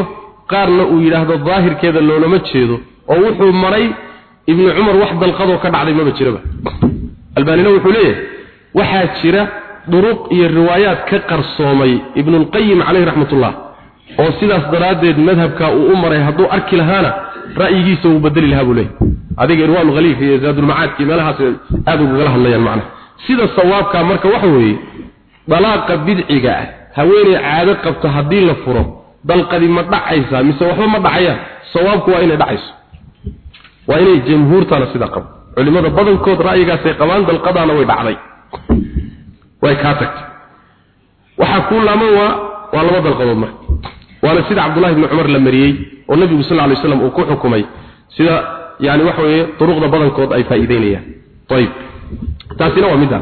qaarna uu yidhaahdo daahirkeeda loolama jeedo oo wuxuu maray ibnu cumar wax dalqadoo ka dhacday maba jiraba. Albaanina wuxuu leeyahay waxaa jira duruq iyo riwaayaad ka qarsoomay ibnulqayim caleyhi raxmatullah oo sidaas daraaddeed madhabka uu u maray hadduu arki lahaana ra'yigiisa uu bedeli lahaa buu leeyahy adiga irwaanu khaliilka iyo zaadulmacaadki meelahaas aada ugagala hadlayaan macnaha sida sawaabka marka waxa weeye dalaaqa bidciga ah haweeney caado qabto haddii la furo dalqadi ma dhacaysaa mise waxba ma dhacayaan sawaabku waa inay dhacayso. Waa inay jamhuurtana sida qabo. Culimada badankood ra'yigaasay qabaan dalqadaana way dhacday way kaa tagtay. Waxaa kuu laaman waa waa laba dalqadood marka. Waana sida cabdullahi ibni cumar la mariyey oo nebigu sal lay slam uu ku xukumay sida yani waxa weeye duruqda badankood ay faa'iideynayaan ayib taasina waa midda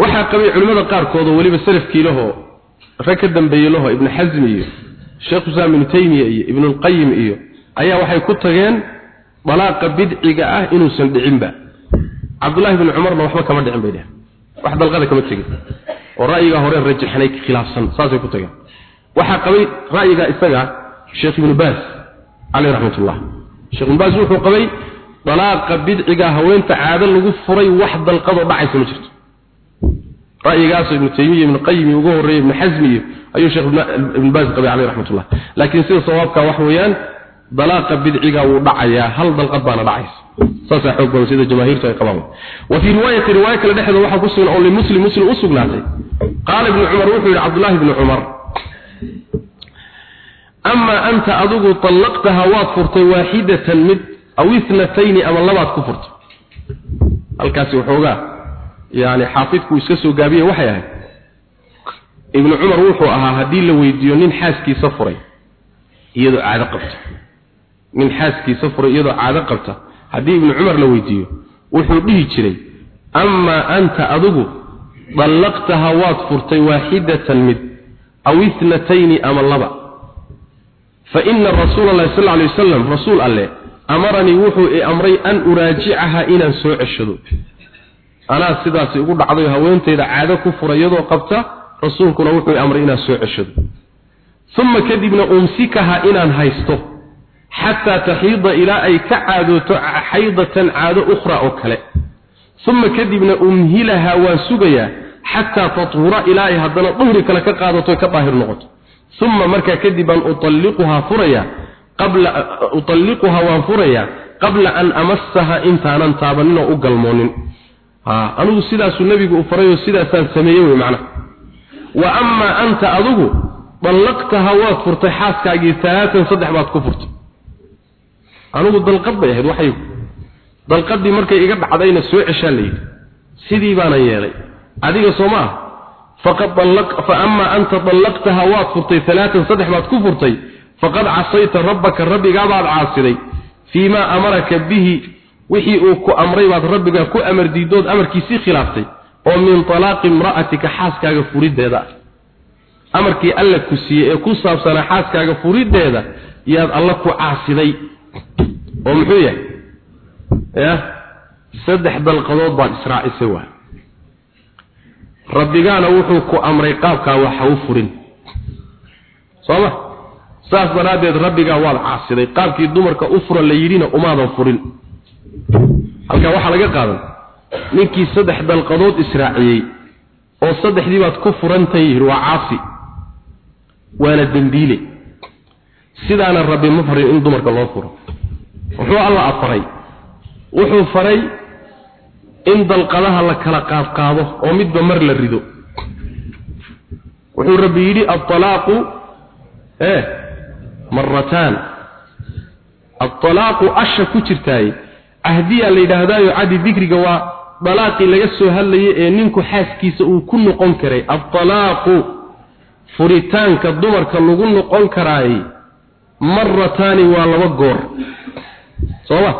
waxaa qabay culimmada qaarkood oo weliba salafkii lahoo rag ka dambeeyey laho ibnu xasmi iyo sheekh islaam ibnu taymiya iyo ibnulqayim iyo ayaa waxay ku tageen dalaaqa bidciga ah inuusan dhicinba cabdullahi ibnu cumarna waxba kama dhicin bay dheheen wax dalqada kama tegin. Oo ra'yigaa hore rajaxnay khilaafsan saasay ku tageen. Waxaa qabay ra'yigaa isaga sheekh ibnu baas caleyh raxmatullah sheekh ibnu baas wuxuu qabay dalaaqa bidciga haweenta caado lagu furay wax dalqadoo dhacaysa ma jirto. Ra'yigaas ibnu taymiya ibnu qayim ugu horeeyay ibnu xasmi ayuu sheekh ibnu baas qabay caleyh raxmatullah laakiin sida sawaabka wax weeyaan dalaaqa bidciga wuu dhacayaa hal dalqad baana dhacaysa saasaa xoog badan sida jamaahiirtu ay qabaan. Wa fii riwaayati riwaaya kale dhexdeeda waxaa ku sugan oo limuslim muslim u sugnaatay. Qaala ibnu cumar wuxuu yidhi cabdullahi ibnu cumar ama anta adigu طallaqtaha waad furtay waaxidatan mid aw ithnatayni ama labaad ku furtay halkaasi waxoogaa yani xaafidku iska soo gaabiyey waxay ahayd. Ibnu cumar wuxuu ahaa haddii la weydiiyo nin xaaskiisa iyadoo caado qabta haddii ibnu cumar la weydiiyo wuxuu dhihi jiray amaa anta adigu dallaqtaha waad furtay waaxidatan mid aw ithnatayni ama laba. Fa ina rasuula allahi sal alay wasalam rasuul alleh amaranii wuxuu i amray an uraajicaha inaan soo ceshado. Anaa sidaasi ugu dhacday haweentayda caado ku fura iyadoo qabta rasuulkuna wuxuu i amray inaan soo ceshado. Uma kadibna umsikaha inaan haysto xataa taxiida ilaa ay ka caadooto xaydatan caado ukhra oo kale uma kadibna umhilaha waan sugayaa xataa tathura ilaa ay haddana duhri kale ka qaadato ka daahir noqoto uma markaa kadib baan ualliquhaa furaya qabla utalliquhaa waan furayaa qabla an amassaha intaanan taabaninoo u galmoonin anigu sidaasuu nebigu u farayoo sidaasaan sameeyey wey macnaha wa amaa anigu dalqad bay ahayd waxay dalqadii markay iga dhacdayna soo ceshaa la yidhi. Sidii baanan yeelay. Adiga soo ma ah. Faqad fa amaa anta dallaqtaha waad furtay alaatan saddex baad ku furtay faqad casayta rabbaka rabbigaabaad caasiday. Fii maa amaraka bihi wixii uu ku amray baad rabbigaa ku amar diidood amarkiisii khilaaftay. Oo min talaaqi imra'atika xaaskaaga furiddeeda. Amarkii alla ku siiyey ee ku saabsanaa xaaskaaga furiddeeda yaad alla ku caasiday oo muxuu yahay? Ya saddex dalqadood baad israacisay waa. Rabbigaana wuxuu ku amray qaabkaa wax ha u furin. Soo ma saas daraaddeed rabbigaa waad caasiday. Qaabkii dumarka u fura la yidhina umaadan furin. Halkaa waxaa laga qaadan ninkii saddex dalqadood israaciyey oo saddexdii baad ku furantan yidhi waa caasi. Waana dembiile sidaana rabbi ma farin in dumarka loo furo. Muxuu alla afaray wuxuu faray in dalqadaha la kala qaadqaado oo midba mar la rido. Wuxuu rabbi yidhi aalaaqu e marataan aalaaqu asha ku jirtaaye cahdiyaa la yidhaahdaayo cadi dikriga waa dalaaqii laga soo hadlayay ee ninku xaaskiisa uu ku noqon karay. Aalaaqu furitaanka dumarka lagu noqon karaayey marataani waa laba goor. Sooma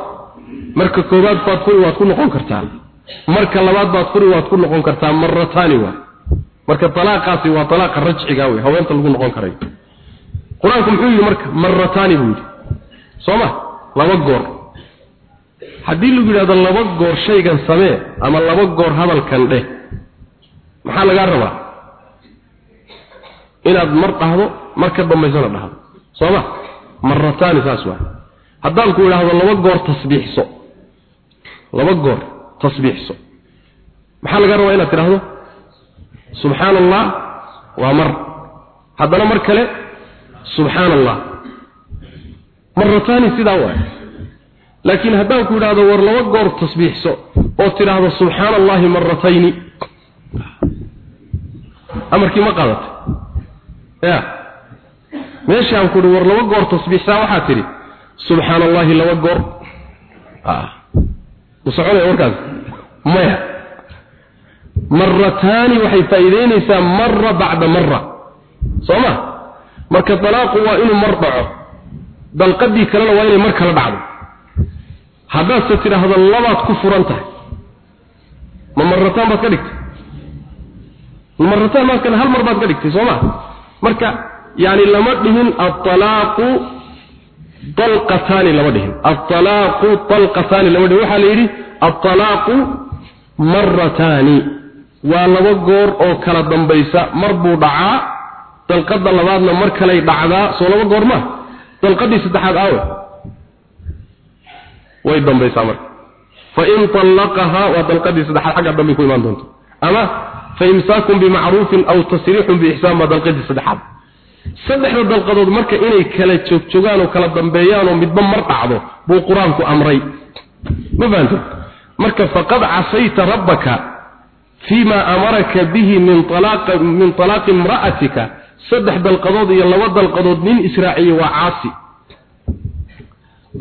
marka koowaad baad furi waad ku noqon kartaa. Marka labaad baad furi waad ku noqon kartaa marataani waa. Marka talaaqaasi waa talaaqa rajciga wey haweenta lagu noqon karayo qur'aanku muxuu yidhi marka marataani buu yidhi. Sooma laba goor. Haddii lagu yidhahdo laba goor shaygan samee ama laba goor hadalkan dheh maxaa lagaa rabaa? Inaad mar dhahdo mar ka dambaysana dhahdo. Soo ma marataani saas waa haddaan ku idhaahdo laba goor tasbiixso. Laba goor tasbiixso. Maxaa laga rabaa inaad tidhaahdo? Subxaana allah waa mar. Haddana mar kale subxaana allah marataani sidaa waay. Laakiin haddaan ku idhaahdo war laba goor tasbiixso oo tidhaahdo subxaana allahi maratayni amarkii ma qaadatay. Ya meeshaan ku war laba goor tasbiixsaa waxaa tidhi subxaana allahi laba goor. Ma soconaya warkaas? Maya. Marataani waxay faa'iideynaysaa mara bacda mara soo ma? Marka dalaaqu waa inuu mar dhaco. Dalqadii kalena waa inay mar kala dhacdo. Haddaadse tidhaahdo labaad ku furan tahay. Ma marataan baad ka dhigtay? Marataan maad hal mar baad ka dhigtay? Soo ma? Marka yani lama dhihin aalaaqu dalqataani lama dhihin. Aalaaqu dalqataani lama dhihin. Waxaa la yidhi aalaaqu marataani waa laba goor oo kala dambaysa. Mar buu dhacaa dalqada labaadna mar kalay dhacdaa. Soo laba goor ma dalqadii saddexaad aawe. Way dambaysaa marka. Fain allaqahaa waa dalqadii saddexaad xagga dambay ku imaan doonta ama faimsaakun bimacruufin aw tasriixun biixsaan baa dalqadii saddexaad saddexda dalqadood marka inay kala joogjogaan oo kala dambeeyaan oo midba mar dhacdo buu qur'aanku amray. Ma fahamta marka faqad casayta rabbaka fiima amaraka bihi min alaaqi min talaaqi imra'atika. Saddex dalqadood iyo laba dalqadood nin israaciye waa caasi.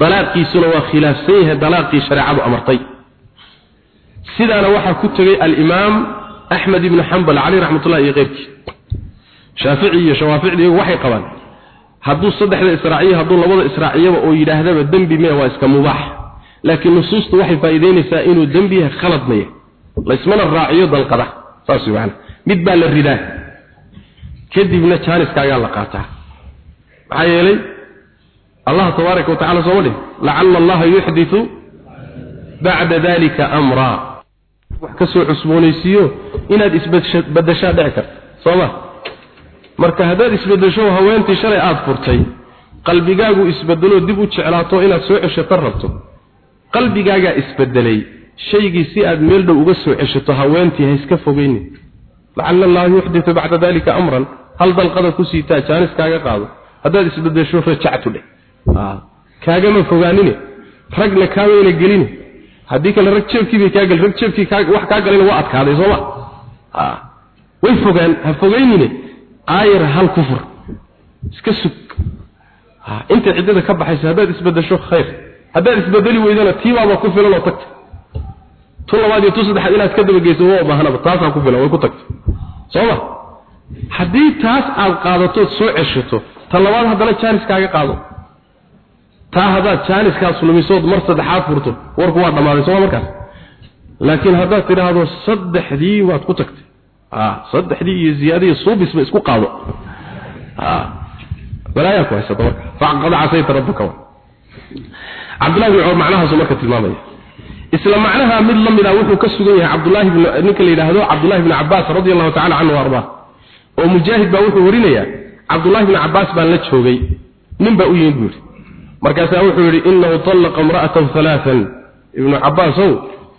Dalaaqiisuna waa khilaafsan yahay dalaaqii shareecadu amartay. Sidaana waxaa ku tegay alimaam axmed ibnu xambal caleyh raxmatullahi iyo keyrkii shaafici iyo shawaaficdi waxay qabaan hadduu saddexda israaciye hadduu labada israaciyaba oo yidhaahdaba dembi mee waa iska mubaax laakiin nusuustu waxay faa'iideynaysaa inuu dembi yahay khaladna yahay laysmana raaciyo dalqada. Saas wey mid baa la ridaa. Kadibna jaaniskaagaa la qaataa. Maxaa yeelay allah tabaaraka watacala sooma dhih lacala allaha yuxditu bacda dalika amraa wax ka soo cusboonaysiiyo inaad isbadashaa dhici karta. Sooma marka haddaad isbedesho haweentii shalay aada furtay. Qalbigaagu isbedelo dib u jeclaato inaad soo ceshato rabto. Qalbigaagaa isbedelay shaygii si aad meel dhow uga soo ceshato haweentii ha iska fogeynin lacala allaha yuxditu bacda dalika amran. Hal dalqada ku siitaa jaanis kaaga qaado. Haddaad isbedesho rajactu dheh. Kaagama fogaanine. Ragna kaamayna gelini haddii kale rag jeebkiibay kaa geli rag jeebkii wax kaa galina waa adkaaday sooma way fogaan ha fogeynine aayar hal kufur. Iska sug. Inta ciddada ka baxaysa haddaad isbedesho khayr. Haddaad isbedeli weydana tiibaaba ku filan oo tagta. Tu labaad iyo tu saddexaad inaad ka dabageyso waa baahnaba taasaa ku filan way ku tagta. Sooma haddii taas aad qaadatood soo ceshato ta labaad haddana jaaniskaaga qaado. Taa haddaad jaaniskaas lumisood mar saddexaad furto warku waa dhammaaday sooma markaas? Laakiin haddaad tidhaahdo saddexdii waad ku tagtay saddexdii iyo ziyaadaiyo suubisba isku qaado. Balaayaa ku haysata marka. Faqad casayta rabbaka cabdullahi bin cumar macnahaasu marka tilmaamaya. Isla macnaha mid la mid ah wuxuu ka sugan yahay cabdullahi bin ninka la yidhaahdo cabdullahi bni cabbaas radi allahu tacala canhu oo mujaahid baa wuxuu warinayaa cabdullahi bni cabbaas baan la joogay. Nin baa u yimid buu yidhi. Wuxuu yidhi inahu tallaqa imra'atahu halaatan ibnu cabbaasow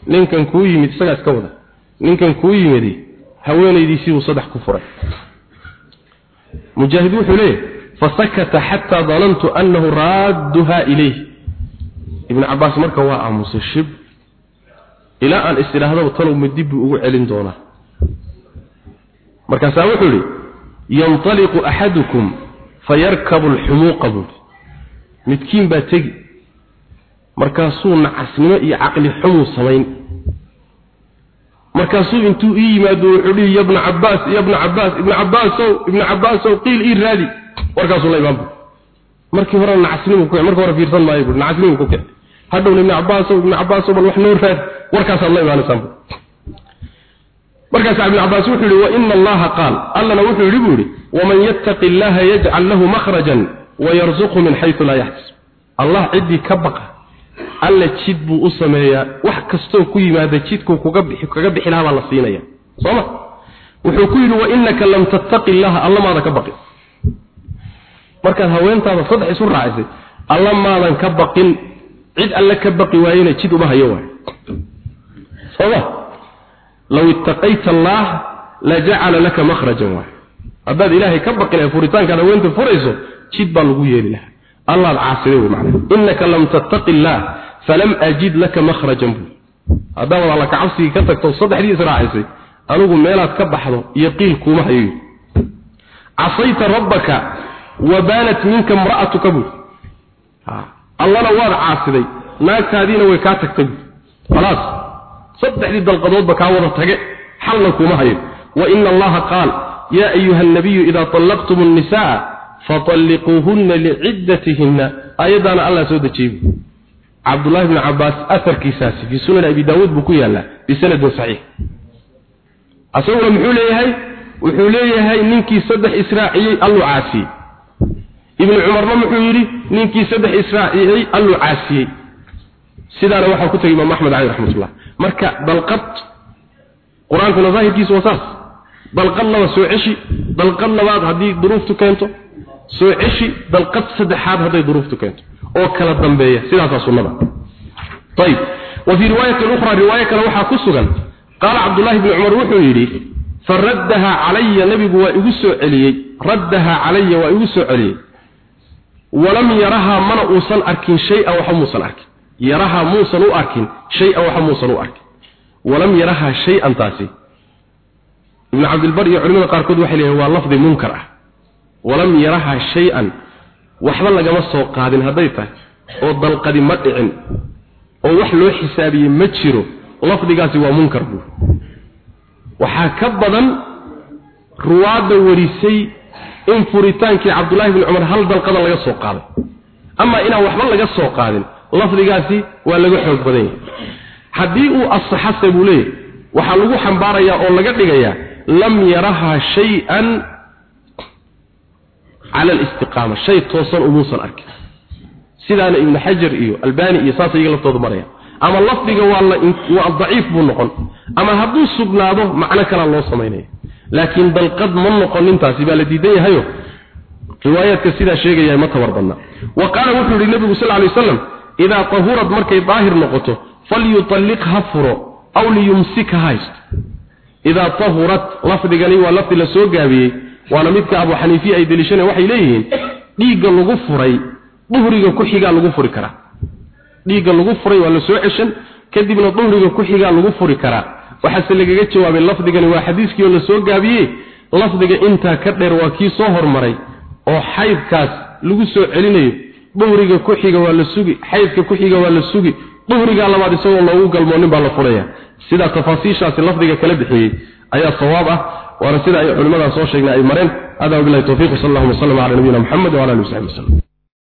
ninkan kuu yimid isagaa iska wada. Ninkan kuu yimidi haweenaydiisii buu saddex ku furay. Mujaahid wuxuu leeyahy fasakata xataa danantu annahu raadduha ilayh ibnu cabbaas marka waa aamusay shib ilaa aan is idhaahdaba talow ma dib buu ugu celin doonaa. Markaasaa wuxuu yidhi yanطaliqu axadukum fayarkabu alxumuuqa buui midkiin baa tegi markaasuu nacasnimo iyo caqli xumuu samayn markaasuu intuu ii yimaado wuxuu dhihi yabna cabbaas yabna cabbaas ibna cabbaasow ibna cabbaasow qiil ii raadi. Warkaasuu la imaanbu markii horena nacasnimu ku marka hore fiirsan maayo bui nacasnimu ku kici hadhowna ibna cabbaasow ibna cabbaasow bal wax noo raadi. Warkaasaad la imaanaysaan markaasaa ibnu cabbaas wuxuu yihi waina allaha qaal. Allana wuxuu yidhi buu yidhi waman yattaqi illaha yajcal lahu makhrajan wayarzuqhu min xaysu laa yaxtasib allah ciddii ka baqa alla jid buu u sameeyaa. Wax kastoo ku yimaada jidkuu kuga bixi kaga bixi lahaa la siinaya. Sooma wuxuu ku yidhi wa innaka lam tattaqi illaha alla maada ka baqin. Markaad haweentaada saddex isu raacisay alla maadan ka baqin. Cid alle ka baqi waayena jid uma hayo waay sooma law ittaqayta allah lajacala laka makhrajan waay haddaad ilaahay ka baqi lahay furitaankaad haweenta furayso jid baa lagu yeeli lahaa allaad caasiday wey macnaha. Innaka lam tattaqi illah falam ajid laka makhrajan buu. Haddaad alla ka cabsigii ka tagto saddexdii israacisay anigu meelaad ka baxdo iyo qiil kuuma hayo. Casayta rabbaka wa baanat minka imra'atuka buu. Allana waad caasiday naagtaadiina way kaa tagtay buu. Khalaas saddexdii dalqadoodba kaa wada tage xalna kuuma hayo. Wa ina allaha qaal yaa ayuha annabiyu idaa طallaqtum الnisaءa faطalliquuhunna liciddatihinna ayadaana allah soo dejiyey cabdullahi bni cabaas aharkiisaasi fii sunan abi daawuud buu ku yaallaa bisanadin saxiix asaguna muxuu leeyahay wuxuu leeyahay ninkii saddex israaciyey alluu caasiyey ibnu cumarna muxuu yidhi ninkii saddex israaciyey alluu caasiyey sidaana waxaa ku tegay imaam axmed cali raxmatullah marka dalqad qur-aankuna daahirkiisu waa saas dalqad laba soo ceshi dalqad labaad haddii duruuftu keento soo ceshi dalqad saddexaad hadday duruuftu keento oo kala dambeeya. Sidaasaa sunnada. Ayib wa fii riwaayatin ukhra riwaayo kale waxaa ku sugan qaala cabdullaahi bni cumar wuxuu yidhi faraddaha calaya nebigu waa igu soo celiyey raddaha calaya waa igu soo celiyey. Walam yarahaa mana uusan arkin shay-an waxa muusan arkin. Yarahaa muusan u arkin shay-an waxa muusan u arkin. Walam yarahaa shay-an taasi. Ibnu cabdilbar iyo culimada qaarkood walam yarahaa shay-an waxba lagama soo qaadin hadday tahay oo dalqadi ma dhicin oo wax loo xisaabiyey ma jiro lafdigaasi waa munkar buu. Waxaa ka badan ruwaadda warisay in furitaankii cabdullaahi bni cumar hal dalqada laga soo qaaday. Amaa inaan waxba laga soo qaadin lafdigaasi waa laga xoog badan yahay. Haddii uu asaxase buu leeyahay waxaa lagu xambaarayaa oo laga dhigayaa lam yarahaa shay-an cala alistiqaama shay toosan umuusan arkin sidaana ibnu xajar iyo albani iyo saasa iyaga laftoodu maraya ama lafdiga waa la waa daciif buu noqon ama hadduu sugnaado macno kalaa loo samaynaya laakiin dalqad ma noqon nintaasi baa la diidan yahayo riwaayaadka sidaa sheegaya ma tabar badna wa qaala wuxuu yihi nabigu sal lay waslam idaa tahurad markay daahir noqoto falyutalliq ha furo aw liyumsik ha waana midka abu xaniifiya ay deliishana waxay leeyihiin dhiigga lagu furay duhriga ku xigaa lagu furi karaa dhiigga lagu furay waa la soo ceshan kadibna duhriga ku xigaa lagu furi karaa waxaase lagaga jawaabay lafdigani waa xadiiskii oo la soo gaabiyey lafdiga intaa ka dheer waa kii soo hormaray oo xaydkaas lagu soo celinayo. Duhriga ku xiga waa la sugi xaydka ku xiga waa la sugi duhriga labaad isagoo loogu galmoonin baa la furaya sidaa tafaasiishaasi lafdiga kala bixiyey ayaa sawaab ah waana sida ay culimmada soo sheegnay ay mareen. Hada wabillahi tawfiiq sallallahu alayhi wa sallam ala nabiyina muhammad wa ala alihi wa sahbihi